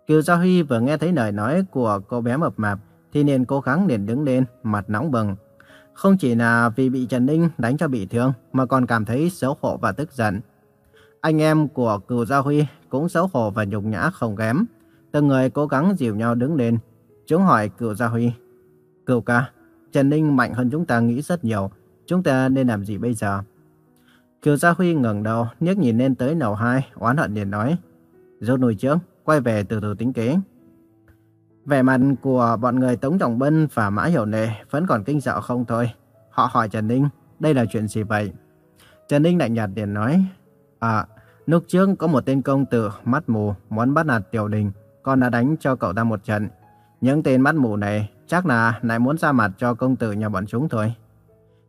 Kiều Gia Huy vừa nghe thấy lời nói của cô bé mập mạp, thì liền cố gắng liền đứng lên, mặt nóng bừng. Không chỉ là vì bị Trần Ninh đánh cho bị thương, mà còn cảm thấy xấu hổ và tức giận. Anh em của cựu Gia Huy cũng xấu hổ và nhục nhã không kém. Từng người cố gắng dìu nhau đứng lên. Chúng hỏi cựu Gia Huy. Cựu ca, Trần Ninh mạnh hơn chúng ta nghĩ rất nhiều. Chúng ta nên làm gì bây giờ? Kiều Gia Huy ngẩng đầu, nhếch nhìn lên tới lầu hai, oán hận liền nói. Rút nuôi trước, quay về từ từ tính kế. Vẻ mặt của bọn người Tống Trọng Bân và Mã Hiểu Nề vẫn còn kinh sợ không thôi. Họ hỏi Trần Ninh, đây là chuyện gì vậy? Trần Ninh lạnh nhạt liền nói, À, lúc trước có một tên công tử mắt mù muốn bắt nạt Tiểu Đình, con đã đánh cho cậu ta một trận. Những tên mắt mù này chắc là lại muốn ra mặt cho công tử nhà bọn chúng thôi.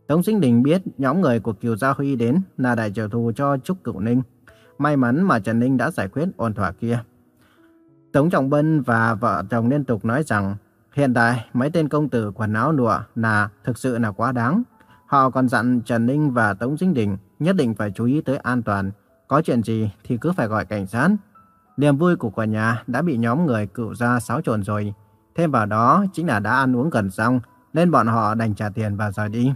Tống Sinh Đình biết nhóm người của Kiều Gia Huy đến là đại trợ thù cho Trúc Cửu Ninh. May mắn mà Trần Ninh đã giải quyết ổn thỏa kia. Tống Trọng Bân và vợ chồng liên tục nói rằng hiện tại mấy tên công tử quần áo lụa là thực sự là quá đáng. Họ còn dặn Trần Ninh và Tống Dinh Đình nhất định phải chú ý tới an toàn. Có chuyện gì thì cứ phải gọi cảnh sát. Niềm vui của cả nhà đã bị nhóm người cựu ra xáo trộn rồi. Thêm vào đó chính là đã ăn uống gần xong nên bọn họ đành trả tiền và rời đi.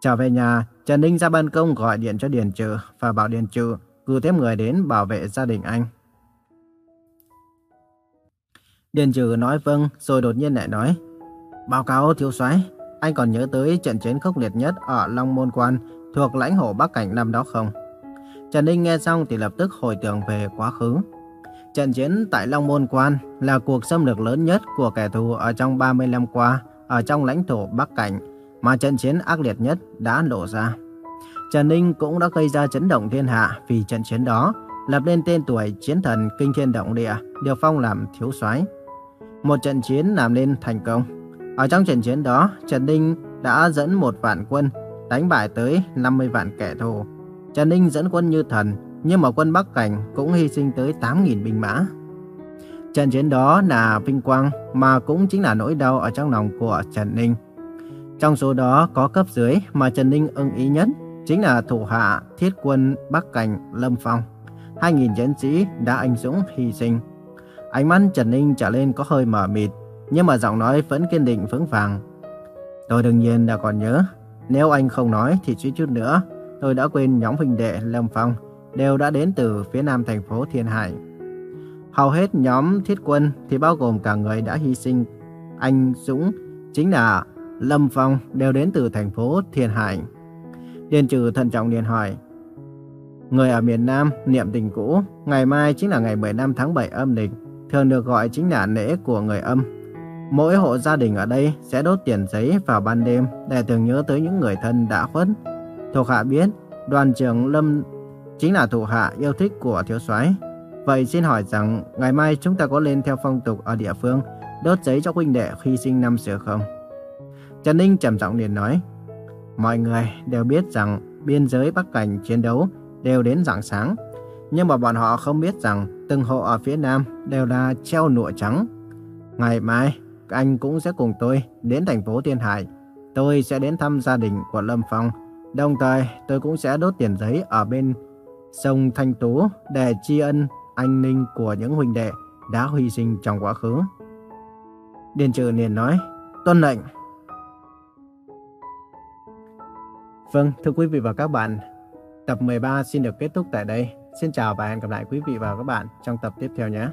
Trở về nhà, Trần Ninh ra ban công gọi điện cho Điền Trừ và bảo Điền Trừ cử thêm người đến bảo vệ gia đình anh. Điền Trừ nói vâng, rồi đột nhiên lại nói. Báo cáo thiếu soái, anh còn nhớ tới trận chiến khốc liệt nhất ở Long Môn Quan thuộc lãnh thổ Bắc Cảnh năm đó không? Trần Ninh nghe xong thì lập tức hồi tưởng về quá khứ. Trận chiến tại Long Môn Quan là cuộc xâm lược lớn nhất của kẻ thù ở trong 30 năm qua ở trong lãnh thổ Bắc Cảnh mà trận chiến ác liệt nhất đã lộ ra. Trần Ninh cũng đã gây ra chấn động thiên hạ vì trận chiến đó, lập lên tên tuổi chiến thần kinh thiên động địa, được phong làm thiếu soái. Một trận chiến làm nên thành công. Ở trong trận chiến đó, Trần Ninh đã dẫn một vạn quân đánh bại tới 50 vạn kẻ thù. Trần Ninh dẫn quân như thần, nhưng mà quân Bắc Cảnh cũng hy sinh tới 8.000 binh mã. Trận chiến đó là vinh quang mà cũng chính là nỗi đau ở trong lòng của Trần Ninh. Trong số đó có cấp dưới mà Trần Ninh ưng ý nhất chính là thủ hạ thiết quân Bắc Cảnh Lâm Phong. 2.000 chiến sĩ đã anh dũng hy sinh. Ánh mắt Trần Ninh trở lên có hơi mờ mịt, nhưng mà giọng nói vẫn kiên định vững vàng. Tôi đương nhiên đã còn nhớ, nếu anh không nói thì chút chút nữa, tôi đã quên nhóm huynh đệ Lâm Phong đều đã đến từ phía nam thành phố Thiên Hải. Hầu hết nhóm thiết quân thì bao gồm cả người đã hy sinh. Anh Dũng chính là Lâm Phong đều đến từ thành phố Thiên Hải. Điền trừ thận trọng liền hỏi. Người ở miền Nam niệm tình cũ, ngày mai chính là ngày 15 tháng 7 âm lịch, thường được gọi chính là lễ của người âm. Mỗi hộ gia đình ở đây sẽ đốt tiền giấy vào ban đêm để tưởng nhớ tới những người thân đã khuất. Thuộc hạ biết, đoàn trưởng Lâm chính là thủ hạ yêu thích của thiếu soái. Vậy xin hỏi rằng ngày mai chúng ta có lên theo phong tục ở địa phương đốt giấy cho huynh đệ khi sinh năm xưa không? Trần Ninh trầm giọng liền nói, mọi người đều biết rằng biên giới Bắc Cảnh chiến đấu đều đến rạng sáng, nhưng mà bọn họ không biết rằng từng hộ ở phía Nam đều là treo nụa trắng. Ngày mai, anh cũng sẽ cùng tôi đến thành phố Thiên Hải. Tôi sẽ đến thăm gia đình của Lâm Phong. Đồng thời, tôi cũng sẽ đốt tiền giấy ở bên sông Thanh Tú để tri ân anh ninh của những huynh đệ đã hy sinh trong quá khứ. Điền trừ liền nói, tuân lệnh. Vâng, thưa quý vị và các bạn, tập 13 xin được kết thúc tại đây. Xin chào và hẹn gặp lại quý vị và các bạn trong tập tiếp theo nhé.